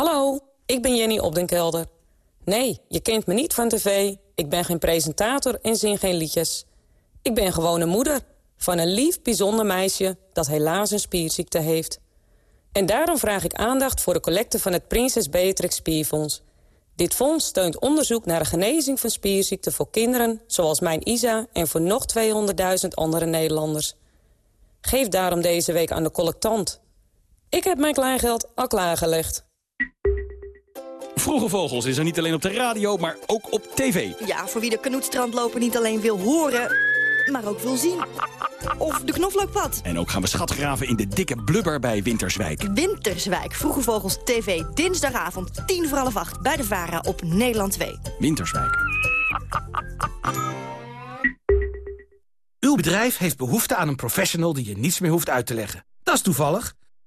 Hallo, ik ben Jenny Opdenkelder. Nee, je kent me niet van tv. Ik ben geen presentator en zing geen liedjes. Ik ben gewoon moeder van een lief, bijzonder meisje... dat helaas een spierziekte heeft. En daarom vraag ik aandacht voor de collecte van het Prinses Beatrix Spierfonds. Dit fonds steunt onderzoek naar de genezing van spierziekten voor kinderen... zoals mijn Isa en voor nog 200.000 andere Nederlanders. Geef daarom deze week aan de collectant. Ik heb mijn kleingeld al klaargelegd. Vroege Vogels is er niet alleen op de radio, maar ook op tv. Ja, voor wie de knoetstrandloper niet alleen wil horen, maar ook wil zien. Of de knoflookpad. En ook gaan we schatgraven in de dikke blubber bij Winterswijk. Winterswijk, Vroege Vogels TV, dinsdagavond, tien voor half acht... bij de VARA op Nederland 2. Winterswijk. Uw bedrijf heeft behoefte aan een professional die je niets meer hoeft uit te leggen. Dat is toevallig.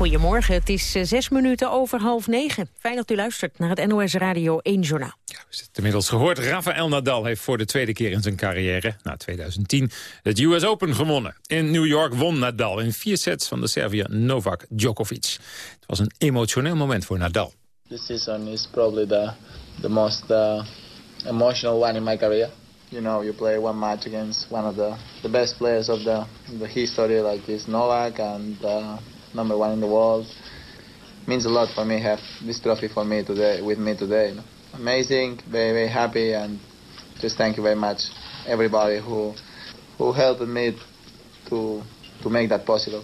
Goedemorgen, het is eh, zes minuten over half negen. Fijn dat u luistert naar het NOS Radio 1 Journaal. Ja, we hebben het inmiddels gehoord. Rafael Nadal heeft voor de tweede keer in zijn carrière, na 2010, het US Open gewonnen. In New York won Nadal in vier sets van de Serviër Novak Djokovic. Het was een emotioneel moment voor Nadal. This season is probably the, the most uh, emotional one in my career. You know, you play one match against one of the, the best players of the, the history, like this Novak, and uh, number one in the world. means a lot for me have this trophy for me today with me today. Amazing, very very happy, and just thank you very much everybody who who helped me to to make that possible.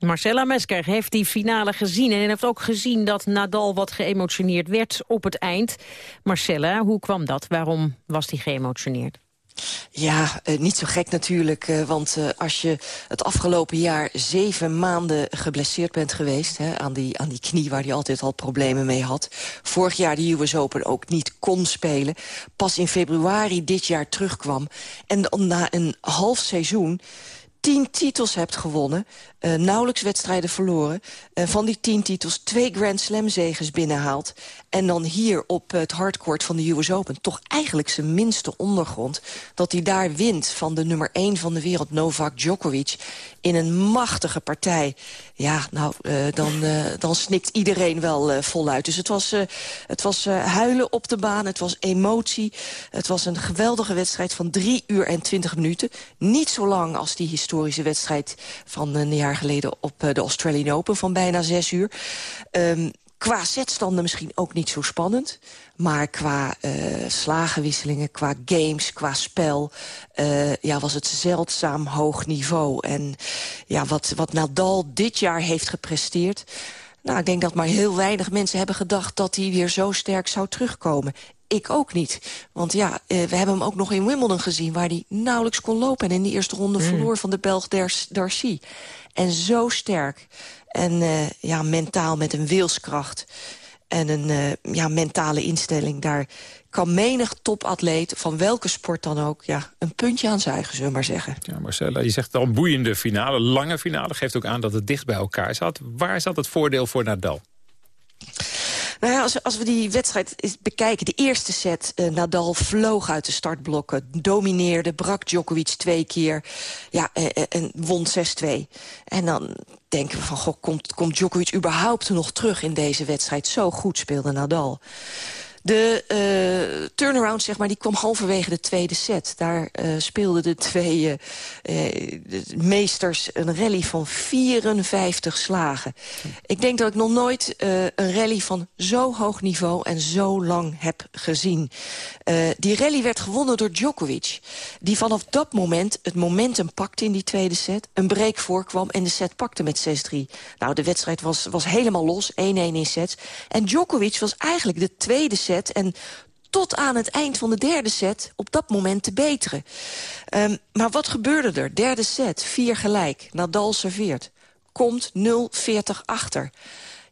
Marcella Mesker heeft die finale gezien en heeft ook gezien dat Nadal wat geëmotioneerd werd op het eind. Marcella, hoe kwam dat? Waarom was hij geëmotioneerd? Ja, eh, niet zo gek natuurlijk. Eh, want eh, als je het afgelopen jaar zeven maanden geblesseerd bent geweest... Hè, aan, die, aan die knie waar hij altijd al problemen mee had... vorig jaar de US Open ook niet kon spelen... pas in februari dit jaar terugkwam... en dan na een half seizoen tien titels hebt gewonnen, uh, nauwelijks wedstrijden verloren... Uh, van die tien titels twee Grand Slam zegens binnenhaalt... en dan hier op het hardcourt van de US Open... toch eigenlijk zijn minste ondergrond... dat hij daar wint van de nummer één van de wereld, Novak Djokovic... in een machtige partij. Ja, nou, uh, dan, dan snikt iedereen wel voluit. Dus het was, het was huilen op de baan, het was emotie. Het was een geweldige wedstrijd van drie uur en twintig minuten. Niet zo lang als die historische wedstrijd van een jaar geleden op de Australian Open van bijna zes uur. Um, qua setstanden misschien ook niet zo spannend. Maar qua uh, slagenwisselingen, qua games, qua spel... Uh, ja, was het zeldzaam hoog niveau. En ja, wat, wat Nadal dit jaar heeft gepresteerd... Nou, ik denk dat maar heel weinig mensen hebben gedacht... dat hij weer zo sterk zou terugkomen. Ik ook niet. Want ja, uh, we hebben hem ook nog in Wimbledon gezien... waar hij nauwelijks kon lopen en in de eerste ronde mm. verloor van de Belg Darcy. En zo sterk. En uh, ja, mentaal met een wilskracht. En een uh, ja, mentale instelling. Daar kan menig topatleet, van welke sport dan ook... Ja, een puntje aan zuigen, zullen we maar zeggen. Ja, Marcella, je zegt al boeiende finale, lange finale. Geeft ook aan dat het dicht bij elkaar zat. Waar zat het voordeel voor Nadal? Nou ja, als, als we die wedstrijd bekijken, de eerste set... Uh, Nadal vloog uit de startblokken, domineerde, brak Djokovic twee keer... Ja, uh, uh, en won 6-2. En dan denken we van, goh, komt, komt Djokovic überhaupt nog terug in deze wedstrijd? Zo goed speelde Nadal. De uh, turnaround, zeg maar, die kwam halverwege de tweede set. Daar uh, speelden de twee de meesters een rally van 54 slagen. Ik denk dat ik nog nooit een rally van zo hoog niveau en zo lang heb gezien. die rally werd gewonnen door Djokovic. Die vanaf dat moment het momentum pakte in die tweede set. Een break voorkwam en de set pakte met 6-3. Nou, de wedstrijd was, was helemaal los. 1-1 in sets. En Djokovic was eigenlijk de tweede set... en tot aan het eind van de derde set op dat moment te beteren. Um, maar wat gebeurde er? Derde set, vier gelijk. Nadal serveert. Komt 0-40 achter.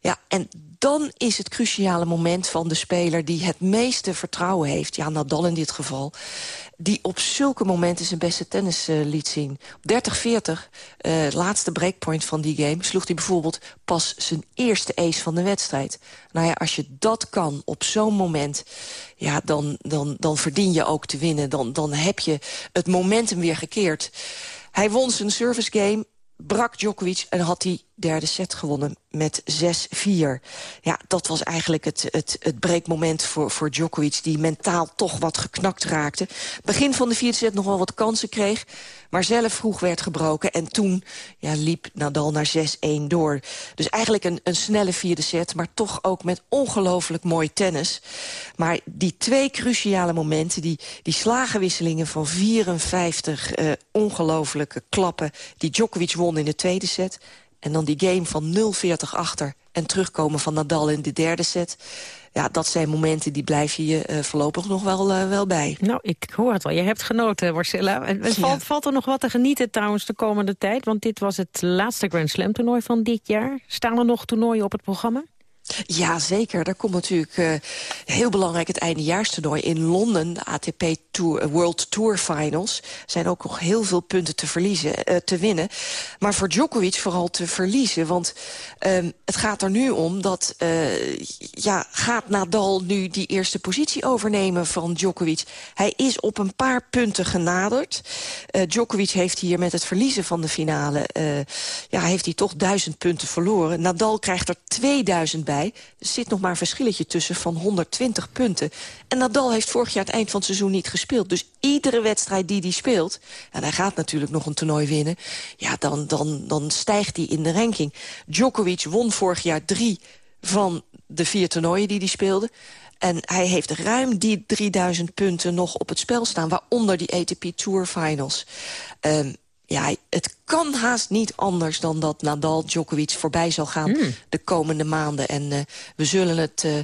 Ja, en dan is het cruciale moment van de speler die het meeste vertrouwen heeft. Ja, Nadal in dit geval. Die op zulke momenten zijn beste tennis uh, liet zien. Op 30-40, uh, laatste breakpoint van die game... sloeg hij bijvoorbeeld pas zijn eerste ace van de wedstrijd. Nou ja, als je dat kan op zo'n moment... ja, dan, dan, dan verdien je ook te winnen. Dan, dan heb je het momentum weer gekeerd. Hij won zijn service game brak Djokovic en had die derde set gewonnen met 6-4. Ja, dat was eigenlijk het, het, het breekmoment voor, voor Djokovic... die mentaal toch wat geknakt raakte. Begin van de vierde set nog wel wat kansen kreeg... maar zelf vroeg werd gebroken. En toen ja, liep Nadal naar 6-1 door. Dus eigenlijk een, een snelle vierde set... maar toch ook met ongelooflijk mooi tennis. Maar die twee cruciale momenten... die, die slagenwisselingen van 54 uh, ongelooflijke klappen... die Djokovic won in de tweede set en dan die game van 0-40 achter en terugkomen van Nadal in de derde set. Ja, dat zijn momenten die blijf je je uh, voorlopig nog wel, uh, wel bij. Nou, ik hoor het wel. Je hebt genoten, Marcella. En, ja. valt, valt er nog wat te genieten trouwens de komende tijd? Want dit was het laatste Grand Slam toernooi van dit jaar. Staan er nog toernooien op het programma? Ja, zeker. Daar komt natuurlijk uh, heel belangrijk het eindejaarstoernooi in Londen. De ATP Tour, World Tour Finals. Zijn ook nog heel veel punten te, verliezen, uh, te winnen. Maar voor Djokovic vooral te verliezen. Want um, het gaat er nu om dat... Ja, gaat Nadal nu die eerste positie overnemen van Djokovic? Hij is op een paar punten genaderd. Djokovic heeft hier met het verliezen van de finale... ja, heeft hij toch duizend punten verloren. Nadal krijgt er 2000 bij. Er zit nog maar een verschilletje tussen van 120 punten. En Nadal heeft vorig jaar het eind van het seizoen niet gespeeld. Dus iedere wedstrijd die hij speelt... en hij gaat natuurlijk nog een toernooi winnen... ja, dan, dan, dan stijgt hij in de ranking. Djokovic won vorig jaar drie van de vier toernooien die hij speelde. En hij heeft ruim die 3000 punten nog op het spel staan... waaronder die ATP Tour Finals. Um, ja, het kan haast niet anders dan dat Nadal Djokovic voorbij zal gaan mm. de komende maanden. En uh, we zullen het uh, uh,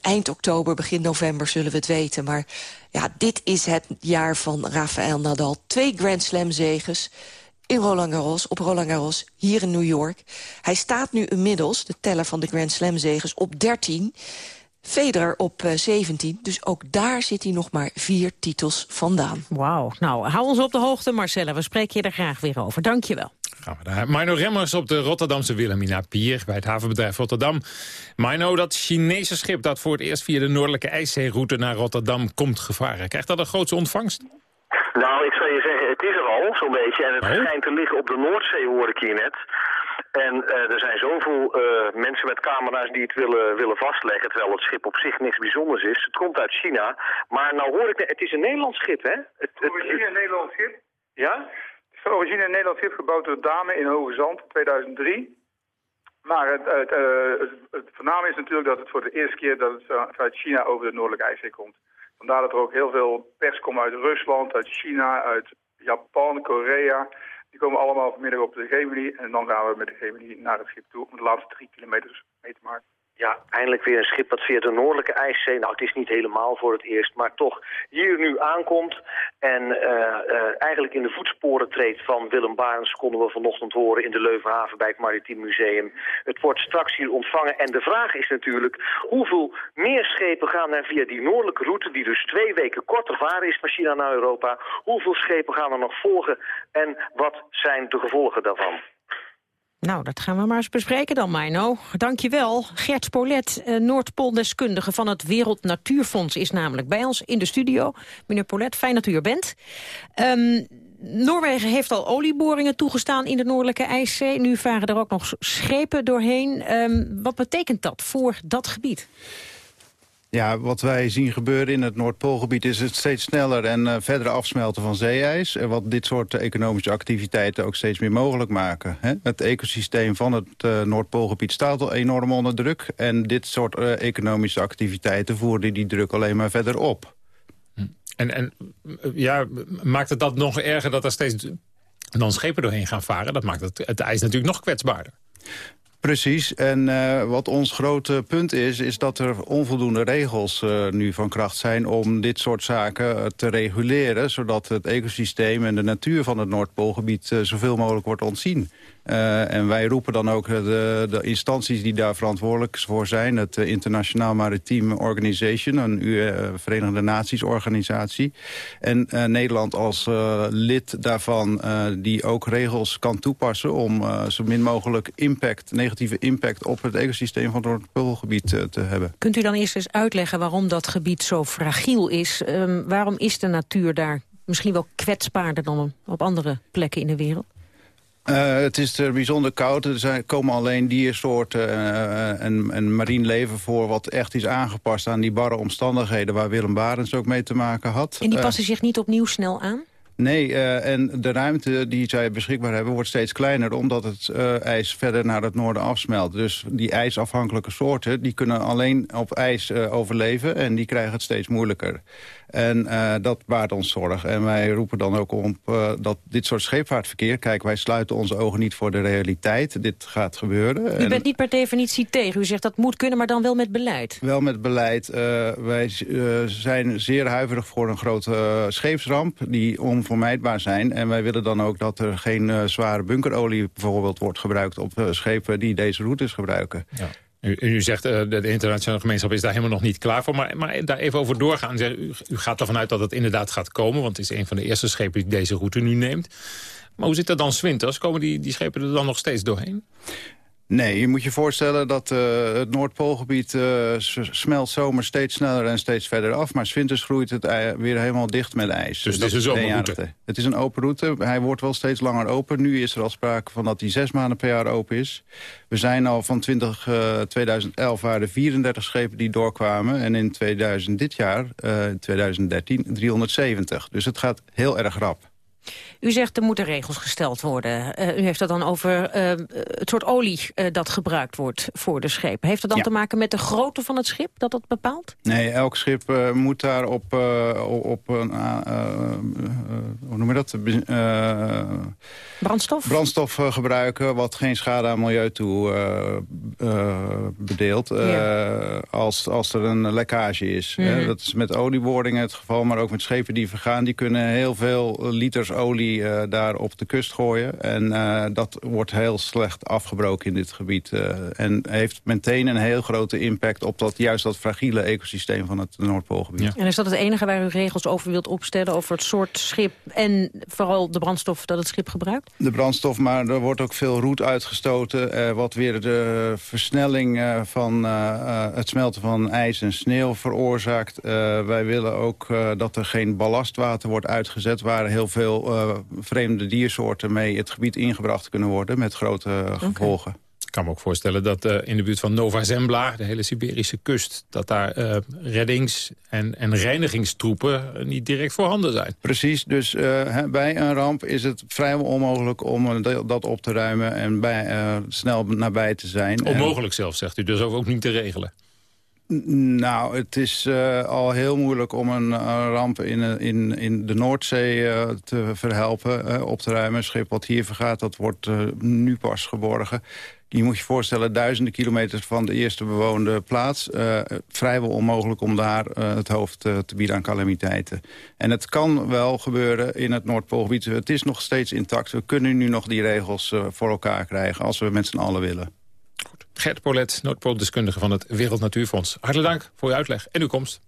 eind oktober, begin november zullen we het weten. Maar ja, dit is het jaar van Rafael Nadal. Twee Grand Slam zeges in Roland Garros, op Roland Garros, hier in New York. Hij staat nu inmiddels, de teller van de Grand Slam zeges, op 13... Federer op uh, 17, dus ook daar zit hij nog maar vier titels vandaan. Wauw, nou, hou ons op de hoogte Marcella, we spreken je er graag weer over. Dank je wel. Gaan we daar. Mino Remmers op de Rotterdamse Wilhelmina Pier bij het havenbedrijf Rotterdam. Mino, dat Chinese schip dat voor het eerst via de noordelijke IJszeeroute naar Rotterdam komt gevaren, krijgt dat een grootse ontvangst? Nou, ik zou je zeggen, het is er al zo'n beetje en het oh? schijnt te liggen op de Noordzee, hoorde ik hier net. En uh, er zijn zoveel uh, mensen met camera's die het willen, willen vastleggen, terwijl het schip op zich niks bijzonders is. Het komt uit China, maar nou hoor ik, het is een Nederlands schip, hè? Het, het, origine een Nederlands schip. Ja? Het is van origine een Nederlands schip gebouwd door Dame in Hoge Zand, 2003. Maar het, het, het, het voorname is natuurlijk dat het voor de eerste keer dat het vanuit China over de Noordelijke IJszee komt. Vandaar dat er ook heel veel pers komt uit Rusland, uit China, uit Japan, Korea. Die komen allemaal vanmiddag op de Gemini en dan gaan we met de Gemini naar het schip toe om de laatste drie kilometers mee te maken. Ja, eindelijk weer een schip dat via de Noordelijke IJszee, nou het is niet helemaal voor het eerst, maar toch hier nu aankomt. En uh, uh, eigenlijk in de voetsporen treedt van Willem Barens, konden we vanochtend horen in de Leuvenhaven bij het Maritiem Museum. Het wordt straks hier ontvangen en de vraag is natuurlijk, hoeveel meer schepen gaan er via die noordelijke route, die dus twee weken korter varen is van China naar Europa, hoeveel schepen gaan er nog volgen en wat zijn de gevolgen daarvan? Nou, dat gaan we maar eens bespreken dan, Mino. Dank je wel. Gert Spolet, eh, Noordpooldeskundige van het Wereld Natuurfonds... is namelijk bij ons in de studio. Meneer Polet, fijn dat u er bent. Um, Noorwegen heeft al olieboringen toegestaan in de Noordelijke IJszee. Nu varen er ook nog schepen doorheen. Um, wat betekent dat voor dat gebied? Ja, wat wij zien gebeuren in het Noordpoolgebied is het steeds sneller en uh, verder afsmelten van zeeijs. Wat dit soort economische activiteiten ook steeds meer mogelijk maken. Hè? Het ecosysteem van het uh, Noordpoolgebied staat al enorm onder druk. En dit soort uh, economische activiteiten voeren die druk alleen maar verder op. En, en ja, maakt het dat nog erger dat er steeds dan schepen doorheen gaan varen? Dat maakt het, het ijs natuurlijk nog kwetsbaarder. Precies. En uh, wat ons grote punt is, is dat er onvoldoende regels uh, nu van kracht zijn om dit soort zaken uh, te reguleren, zodat het ecosysteem en de natuur van het Noordpoolgebied zoveel mogelijk wordt ontzien. Uh, en wij roepen dan ook de, de, instanties die daar verantwoordelijk voor zijn. Het uh, Internationaal Maritiem Organization, een uh, Verenigde Naties organisatie. En Nederland als lid daarvan die ook regels kan toepassen... om zo min mogelijk impact, negatieve impact op het ecosysteem van het Noordpoolgebied te hebben. Kunt u dan eerst eens uitleggen waarom dat gebied zo fragiel is? Um, waarom is de natuur daar misschien wel kwetsbaarder dan op andere plekken in de wereld? Uh, het is er bijzonder koud. Er zijn, komen alleen diersoorten uh, en, en marien leven voor... wat echt is aangepast aan die barre omstandigheden... waar Willem Barens ook mee te maken had. En die passen uh, zich niet opnieuw snel aan? Nee, uh, en de ruimte die zij beschikbaar hebben wordt steeds kleiner... omdat het uh, ijs verder naar het noorden afsmelt. Dus die ijsafhankelijke soorten die kunnen alleen op ijs uh, overleven... en die krijgen het steeds moeilijker. En dat baart ons zorg. En wij roepen dan ook op dat dit soort scheepvaartverkeer... kijk, wij sluiten onze ogen niet voor de realiteit. Dit gaat gebeuren. U bent en, niet per definitie tegen. U zegt dat moet kunnen, maar dan wel met beleid. Wel met beleid. Wij zijn zeer huiverig voor een grote scheepsramp... die onvermijdbaar zijn. En wij willen dan ook dat er geen zware bunkerolie bijvoorbeeld wordt gebruikt... op schepen die deze routes gebruiken. Ja. U, u zegt uh, de internationale gemeenschap is daar helemaal nog niet klaar voor. Maar, maar daar even over doorgaan. U, gaat ervan uit dat het inderdaad gaat komen. Want het is een van de eerste schepen die deze route nu neemt. Maar hoe zit dat dan zwinters? Komen die, die schepen er dan nog steeds doorheen? Nee, je moet je voorstellen dat uh, het Noordpoolgebied uh, smelt zomer steeds sneller en steeds verder af. Maar winters groeit het weer helemaal dicht met ijs. Dus het is een zomerroute? Het is een open route. Hij wordt wel steeds langer open. Nu is er al sprake van dat hij zes maanden per jaar open is. We zijn al van 20, uh, 2011 waren er 34 schepen die doorkwamen. En in 2000, dit jaar, 2013, 370. Dus het gaat heel erg rap. U zegt er moeten regels gesteld worden. Uh, u heeft het dan over uh, het soort olie uh, dat gebruikt wordt voor de schepen. Heeft dat dan ja. te maken met de grootte van het schip dat dat bepaalt? Nee, elk schip moet daar op, op een... hoe noem je dat? brandstof? Brandstof gebruiken, wat geen schade aan milieu toe bedeelt. Ja. als, als er een lekkage is. Mm -hmm. Dat is met olieboringen het geval, maar ook met schepen die vergaan. Die kunnen heel veel liters olie uh, daar op de kust gooien. En uh, dat wordt heel slecht afgebroken in dit gebied. Uh, en heeft meteen een heel grote impact op dat, juist dat fragiele ecosysteem van het Noordpoolgebied. Ja. En is dat het enige waar u regels over wilt opstellen? Over het soort schip en vooral de brandstof dat het schip gebruikt? De brandstof, maar er wordt ook veel roet uitgestoten. wat weer de versnelling van het smelten van ijs en sneeuw veroorzaakt. wij willen ook dat er geen ballastwater wordt uitgezet... waar heel veel vreemde diersoorten mee het gebied ingebracht kunnen worden met grote gevolgen. Okay. Ik kan me ook voorstellen dat uh, in de buurt van Nova Zembla, de hele Siberische kust... dat daar uh, reddings- en, en reinigingstroepen niet direct voorhanden zijn. Precies, dus bij een ramp is het vrijwel onmogelijk om dat op te ruimen... en bij, snel nabij te zijn. Onmogelijk en... zelf, zegt u, dus ook niet te regelen. Nou, het is uh, al heel moeilijk om een, ramp in, in, in de Noordzee uh, te verhelpen, uh, op te ruimen. Een schip wat hier vergaat, dat wordt nu pas geborgen. Je moet je voorstellen, duizenden kilometers van de eerste bewoonde plaats. vrijwel onmogelijk om daar het hoofd te bieden aan calamiteiten. En het kan wel gebeuren in het Noordpoolgebied. Het is nog steeds intact. We kunnen nu nog die regels voor elkaar krijgen als we met z'n allen willen. Gert Polet, Noordpooldeskundige van het Wereld Natuurfonds. Hartelijk dank voor uw uitleg en uw komst.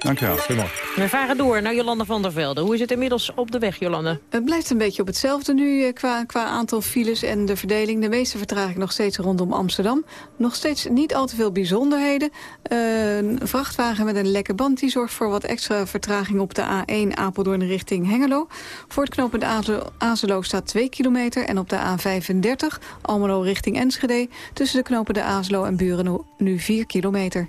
Dank je wel. Goedemorgen. We varen door naar Jolanda van der Velde. Hoe is het inmiddels op de weg, Jolanda? Het blijft een beetje op hetzelfde nu qua, qua aantal files en de verdeling. De meeste vertraging nog steeds rondom Amsterdam. Nog steeds niet al te veel bijzonderheden. Uh, een vrachtwagen met een lekke band die zorgt voor wat extra vertraging op de A1 Apeldoorn richting Hengelo. Voor het knooppunt Azelo staat 2 kilometer. En op de A35 Almelo richting Enschede tussen de knopen de Azelo en Buren nu 4 kilometer.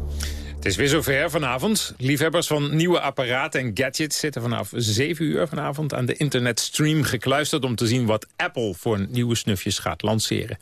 Het is weer zover vanavond. Liefhebbers van nieuwe apparaten en gadgets zitten vanaf 7 uur vanavond aan de internetstream gekluisterd om te zien wat Apple voor nieuwe snufjes gaat lanceren.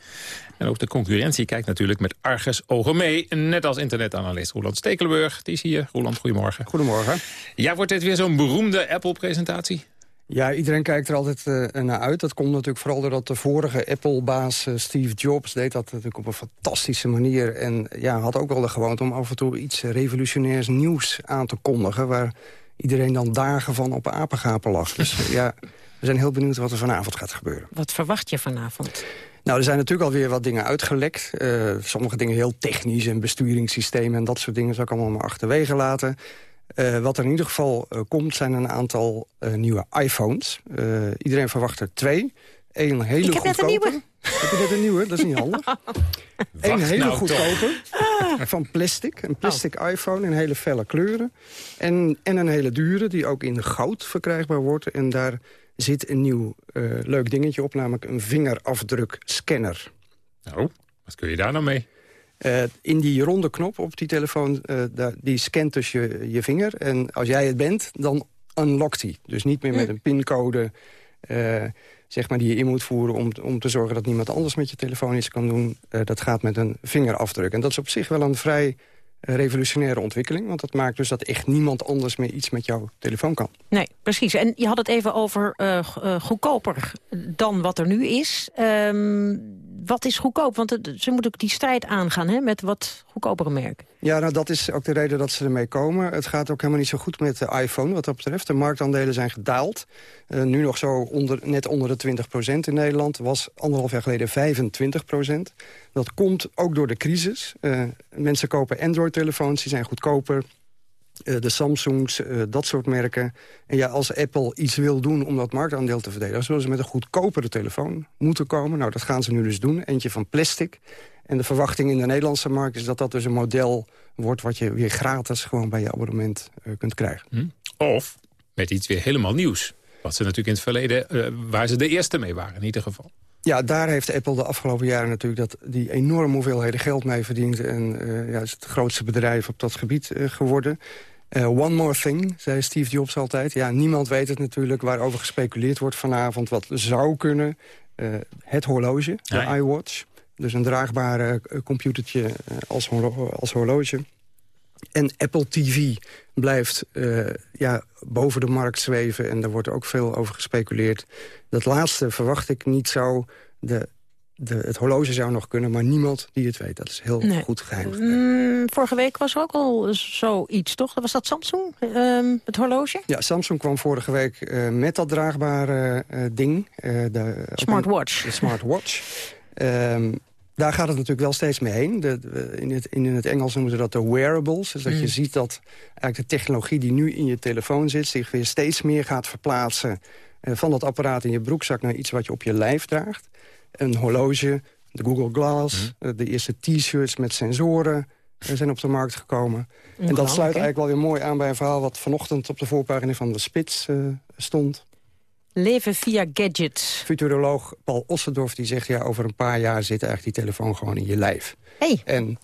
En ook de concurrentie kijkt natuurlijk met argus ogen mee. Net als internetanalist Roland Stekelenburg. Die is hier. Roland, goedemorgen. Goedemorgen. Ja, wordt dit weer zo'n beroemde Apple-presentatie? Ja, iedereen kijkt er altijd uh, naar uit. Dat komt natuurlijk vooral doordat de vorige Apple-baas uh, Steve Jobs... deed dat natuurlijk op een fantastische manier. En ja, had ook wel de gewoonte om af en toe iets revolutionairs nieuws aan te kondigen... waar iedereen dan dagen van op apengapen lag. Dus ja, we zijn heel benieuwd wat er vanavond gaat gebeuren. Wat verwacht je vanavond? Nou, er zijn natuurlijk alweer wat dingen uitgelekt. Uh, sommige dingen heel technisch en besturingssystemen en dat soort dingen... zou ik allemaal maar achterwege laten. Uh, wat er in ieder geval uh, komt, zijn een aantal uh, nieuwe iPhones. iedereen verwacht er twee. Eén hele Ik heb goedkope. net een nieuwe. Heb je net een nieuwe? Dat is niet handig. Eén hele nou goedkope van plastic. Een plastic iPhone in hele felle kleuren. En, en een hele dure die ook in goud verkrijgbaar wordt. En daar zit een nieuw leuk dingetje op, namelijk een vingerafdrukscanner. Oh, wat kun je daar nou mee? Uh, in die ronde knop op die telefoon, uh, daar, die scant dus je, je vinger. En als jij het bent, dan unlockt hij. Dus niet meer met een pincode uh, zeg maar, die je in moet voeren... Om, om te zorgen dat niemand anders met je telefoon iets kan doen. dat gaat met een vingerafdruk. En dat is op zich wel een vrij revolutionaire ontwikkeling. Want dat maakt dus dat echt niemand anders meer iets met jouw telefoon kan. Nee, precies. En je had het even over goedkoper dan wat er nu is. Um, wat is goedkoop? Want ze moeten ook die strijd aangaan hè, met wat goedkopere merken. Ja, nou, dat is ook de reden dat ze ermee komen. Het gaat ook helemaal niet zo goed met de iPhone wat dat betreft. De marktaandelen zijn gedaald. Uh, nu nog zo onder, net onder de 20% in Nederland. Was anderhalf jaar geleden 25% Dat komt ook door de crisis. Uh, mensen kopen Android-telefoons, die zijn goedkoper. Uh, de Samsungs, uh, dat soort merken. En ja, als Apple iets wil doen om dat marktaandeel te verdelen... zullen ze met een goedkopere telefoon moeten komen. Nou, dat gaan ze nu dus doen. Eentje van plastic. En de verwachting in de Nederlandse markt is dat dat dus een model wordt... wat je weer gratis gewoon bij je abonnement uh, kunt krijgen. Hm? Of met iets weer helemaal nieuws. Wat ze natuurlijk in het verleden, waar ze de eerste mee waren in ieder geval. Ja, daar heeft Apple de afgelopen jaren natuurlijk dat die enorme hoeveelheden geld mee verdiend. En uh, ja, is het grootste bedrijf op dat gebied uh, geworden. Uh, one more thing, zei Steve Jobs altijd. Ja, niemand weet het natuurlijk waarover gespeculeerd wordt vanavond. Wat zou kunnen. Het horloge, de Ja, ja. iWatch. Dus een draagbare computertje als, horlo als horloge. En Apple TV blijft uh, ja, boven de markt zweven. En daar wordt ook veel over gespeculeerd. Dat laatste verwacht ik niet zo. De, de, het horloge zou nog kunnen, maar niemand die het weet. Dat is heel Nee. goed geheim. Mm, vorige week was er ook al zoiets, toch? Was dat Samsung, ehm, het horloge? Ja, Samsung kwam vorige week eh, met dat draagbare eh, ding. eh, de, Smartwatch. De smartwatch. Ehm, daar gaat het natuurlijk wel steeds mee heen. De, in, het, in het Engels noemen ze dat de wearables. Dus dat Mm. je ziet dat eigenlijk de technologie die nu in je telefoon zit... zich weer steeds meer gaat verplaatsen eh, van dat apparaat in je broekzak... naar iets wat je op je lijf draagt. Een horloge, de Google Glass, eh, de eerste t-shirts met sensoren... eh, zijn op de markt gekomen. En dat sluit eigenlijk wel weer mooi aan bij een verhaal... wat vanochtend op de voorpagina van de Spits stond. Leven via gadgets. Futuroloog Paul Ossendorf die zegt... ja, over een paar jaar zit eigenlijk die telefoon gewoon in je lijf. Hey, En die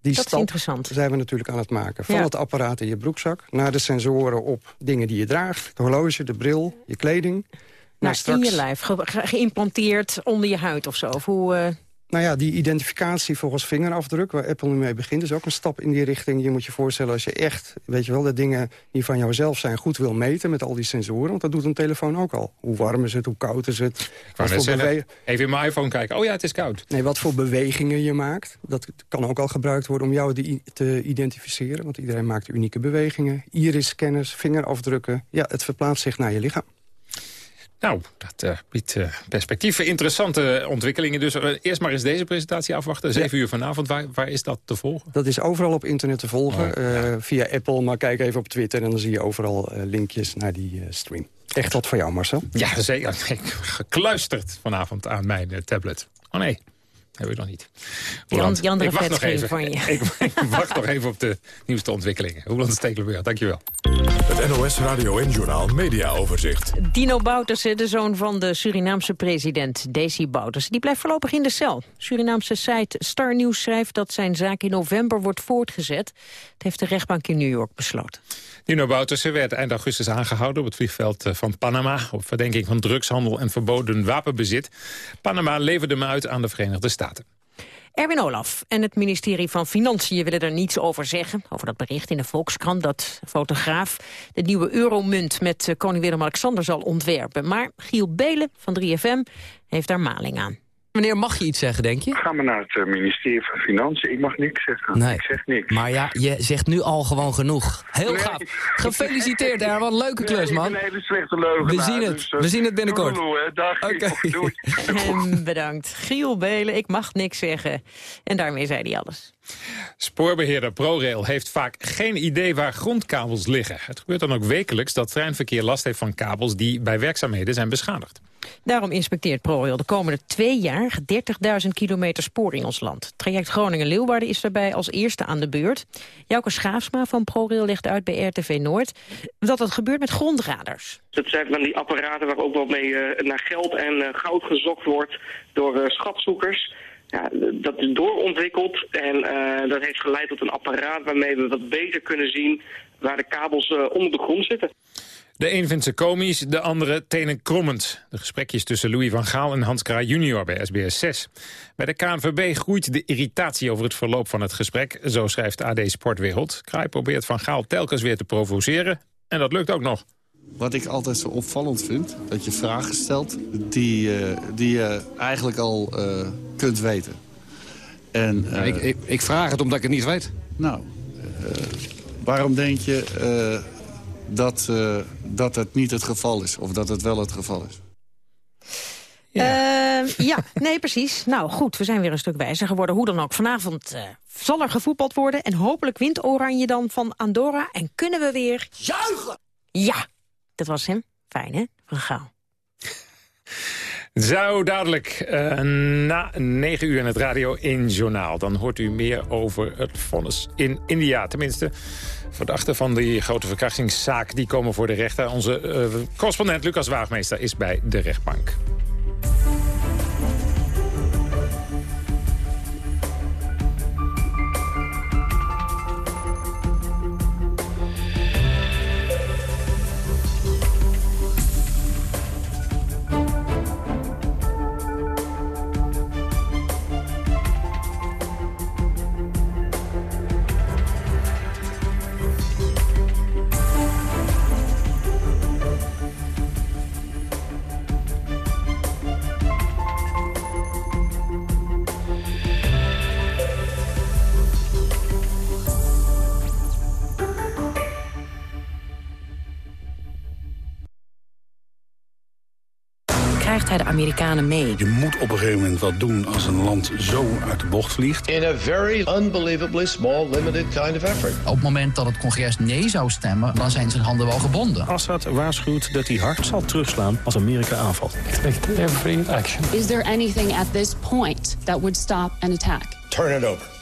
dat is stap interessant. zijn we natuurlijk aan het maken. Van Ja. het apparaat in je broekzak... naar de sensoren op dingen die je draagt. Het horloge, de bril, je kleding. Nou, straks- in je lijf, ge- ge- geïmplanteerd onder je huid of zo. Of hoe, eh, Nou ja, die identificatie volgens vingerafdruk, waar Apple nu mee begint... is ook een stap in die richting. Je moet je voorstellen als je echt, weet je wel... de dingen die van jouzelf zijn goed wil meten met al die sensoren. Want dat doet een telefoon ook al. Hoe warm is het, hoe koud is het. Wat voor zeggen, even in mijn iPhone kijken. Oh ja, het is koud. Nee, wat voor bewegingen je maakt. Dat kan ook al gebruikt worden om jou te, te identificeren. Want iedereen maakt unieke bewegingen. Iris-scanners, vingerafdrukken. Ja, het verplaatst zich naar je lichaam. Nou, dat eh, biedt perspectief voor interessante ontwikkelingen. Dus eh, eerst maar eens deze presentatie afwachten. 7 uur vanavond, waar, waar is dat te volgen? Dat is overal op internet te volgen. eh, via Apple, maar kijk even op Twitter... en dan zie je overal linkjes naar die stream. Echt wat voor jou, Marcel. Ja, zeker. Gekluisterd vanavond aan mijn tablet. Oh nee, heb ik nog niet. Die Roland, an- die andere ik wacht nog even. van je. Ik, ik wacht nog even op de nieuwste ontwikkelingen. Roland Stekelenburg, dankjewel. Het Het NOS Radio en Journal Media Overzicht. Dino Bouterse, de zoon van de Surinaamse president Desi Bouterse, die blijft voorlopig in de cel. Surinaamse site Star News schrijft dat zijn zaak in november wordt voortgezet. Het heeft de rechtbank in New York besloten. Dino Bouterse werd eind augustus aangehouden op het vliegveld eh, van Panama... op verdenking van drugshandel en verboden wapenbezit. Panama leverde hem uit aan de Verenigde Staten. Erwin Olaf en het ministerie van Financiën willen er niets over zeggen. Over dat bericht in de Volkskrant dat fotograaf de nieuwe euromunt met eh, koning Willem-Alexander zal ontwerpen. Maar Giel Belen van 3FM heeft daar maling aan. Meneer, mag je iets zeggen, denk je? Ga maar naar het eh, ministerie van Financiën. Ik mag niks zeggen. Nee. Ik zeg niks. Maar ja, je zegt nu al gewoon genoeg. Heel Nee. gaaf. Gefeliciteerd, Erwan. Leuke klus, Nee, man. Ik ben een hele slechte leugenaar. We zien het. dus, eh, We zien het binnenkort. toedeloe, hè. Dag. Oké. Doei. En bedankt. Giel Belen, ik mag niks zeggen. En daarmee zei hij alles. Spoorbeheerder ProRail heeft vaak geen idee waar grondkabels liggen. Het gebeurt dan ook wekelijks dat treinverkeer last heeft van kabels... die bij werkzaamheden zijn beschadigd. Daarom inspecteert ProRail de komende twee jaar 30.000 kilometer spoor in ons land. Traject Groningen-Leeuwarden is daarbij als eerste aan de beurt. Jouke Schaafsma van ProRail legt uit bij RTV Noord dat het gebeurt met grondraders. Dat zijn van die apparaten waar ook wel mee eh, naar geld en eh, goud gezocht wordt door eh, schatzoekers. Ja, dat is doorontwikkeld en dat heeft geleid tot een apparaat waarmee we wat beter kunnen zien waar de kabels onder de grond zitten. De een vindt ze komisch, de andere tenenkrommend. De gesprekjes tussen Louis van Gaal en Hans Kraaij junior bij SBS 6. Bij de KNVB groeit de irritatie over het verloop van het gesprek. Zo schrijft AD Sportwereld. Kraai probeert van Gaal telkens weer te provoceren. En dat lukt ook nog. Wat ik altijd zo opvallend vind, dat je vragen stelt die, eh, die je eigenlijk al eh, kunt weten. En, eh, ik, ik, ik vraag het omdat ik het niet weet. Nou, eh, waarom denk je eh, dat, eh, dat het niet het geval is? Of dat het wel het geval is? Ja. ja, nee, precies. Nou goed, we zijn weer een stuk wijzer geworden. Hoe dan ook, vanavond eh, zal er gevoetbald worden. En hopelijk wint Oranje dan van Andorra. En kunnen we weer... Juichen! Ja, dat was hem. Fijn, hè? Van Gaal. Zo dadelijk eh, na 9 uur in het Radio 1 Journaal. Dan hoort u meer over het vonnis in India. Tenminste, verdachten van die grote verkrachtingszaak... die komen voor de rechter. Onze eh, correspondent Lucas Waagmeester is bij de rechtbank. Mee? Je moet op een gegeven moment wat doen als een land zo uit de bocht vliegt. In a very unbelievably small, limited kind of effort. Op het moment dat het congres nee zou stemmen, dan zijn zijn handen wel gebonden. Assad waarschuwt dat hij hard zal terugslaan als Amerika aanvalt. Expect every action. Is there anything at this point that would stop an attack? Turn it over.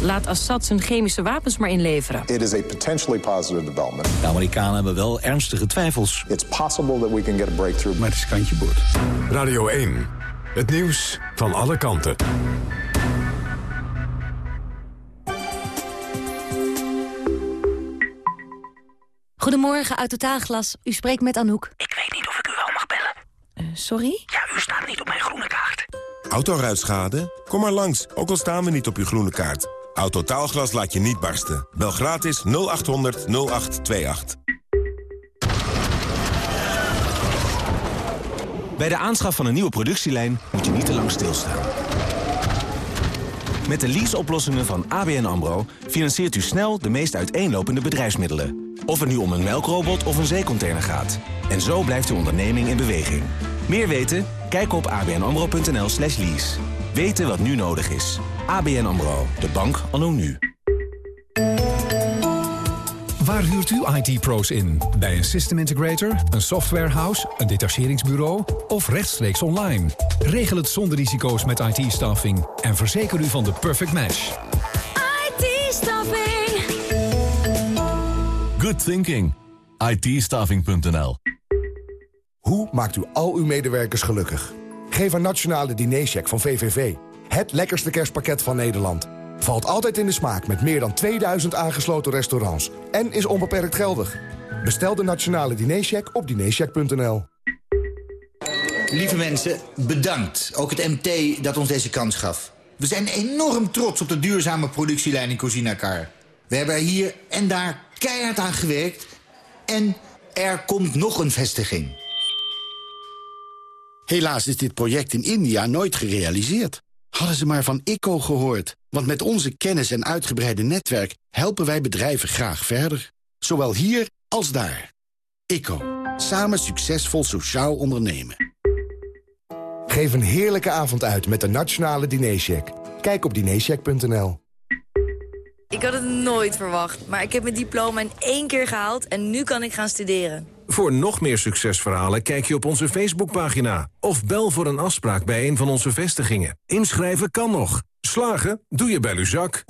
Laat Assad zijn chemische wapens maar inleveren. It is a potentially positive development. De Amerikanen hebben wel ernstige twijfels. It's possible that we can get a breakthrough. Maar het is kantje boord. Radio 1. Het nieuws van alle kanten. Goedemorgen, uit Totaalglas. U spreekt met Anouk. Ik weet niet of ik u wel mag bellen. sorry? Ja, u staat niet op mijn groene kaart. Autoruitschade? Kom maar langs, ook al staan we niet op uw groene kaart. Autotaalglas laat je niet barsten. Bel gratis 0800 0828. Bij de aanschaf van een nieuwe productielijn moet je niet te lang stilstaan. Met de leaseoplossingen van ABN AMRO financiert u snel de meest uiteenlopende bedrijfsmiddelen. Of het nu om een melkrobot of een zeecontainer gaat. En zo blijft uw onderneming in beweging. Meer weten? Kijk op abnamro.nl slash lease. Weten wat nu nodig is. ABN AMRO, de bank anno nu. Waar huurt u IT-pro's in? Bij een system integrator, een softwarehouse, een detacheringsbureau of rechtstreeks online? Regel het zonder risico's met IT-staffing en verzeker u van de perfect match. IT-staffing. Good thinking. itstaving.nl Hoe maakt u al uw medewerkers gelukkig? Geef een nationale dinercheck van VVV. Het lekkerste kerstpakket van Nederland. Valt altijd in de smaak met meer dan 2000 aangesloten restaurants. En is onbeperkt geldig. Bestel de nationale dinercheck op dinercheck.nl. Lieve mensen, bedankt. Ook het MT dat ons deze kans gaf. We zijn enorm trots op de duurzame productielijn in Cozinacar. We hebben er hier en daar keihard aan gewerkt. En er komt nog een vestiging. Helaas is dit project in India nooit gerealiseerd. Hadden ze maar van ICO gehoord. Want met onze kennis en uitgebreide netwerk... helpen wij bedrijven graag verder. Zowel hier als daar. ICO. Samen succesvol sociaal ondernemen. Geef een heerlijke avond uit met de Nationale Dinercheck. Kijk op dinercheck.nl. Ik had het nooit verwacht, maar ik heb mijn diploma in één keer gehaald... en nu kan ik gaan studeren. Voor nog meer succesverhalen kijk je op onze Facebookpagina... of bel voor een afspraak bij een van onze vestigingen. Inschrijven kan nog. Slagen? Doe je bij Luzak.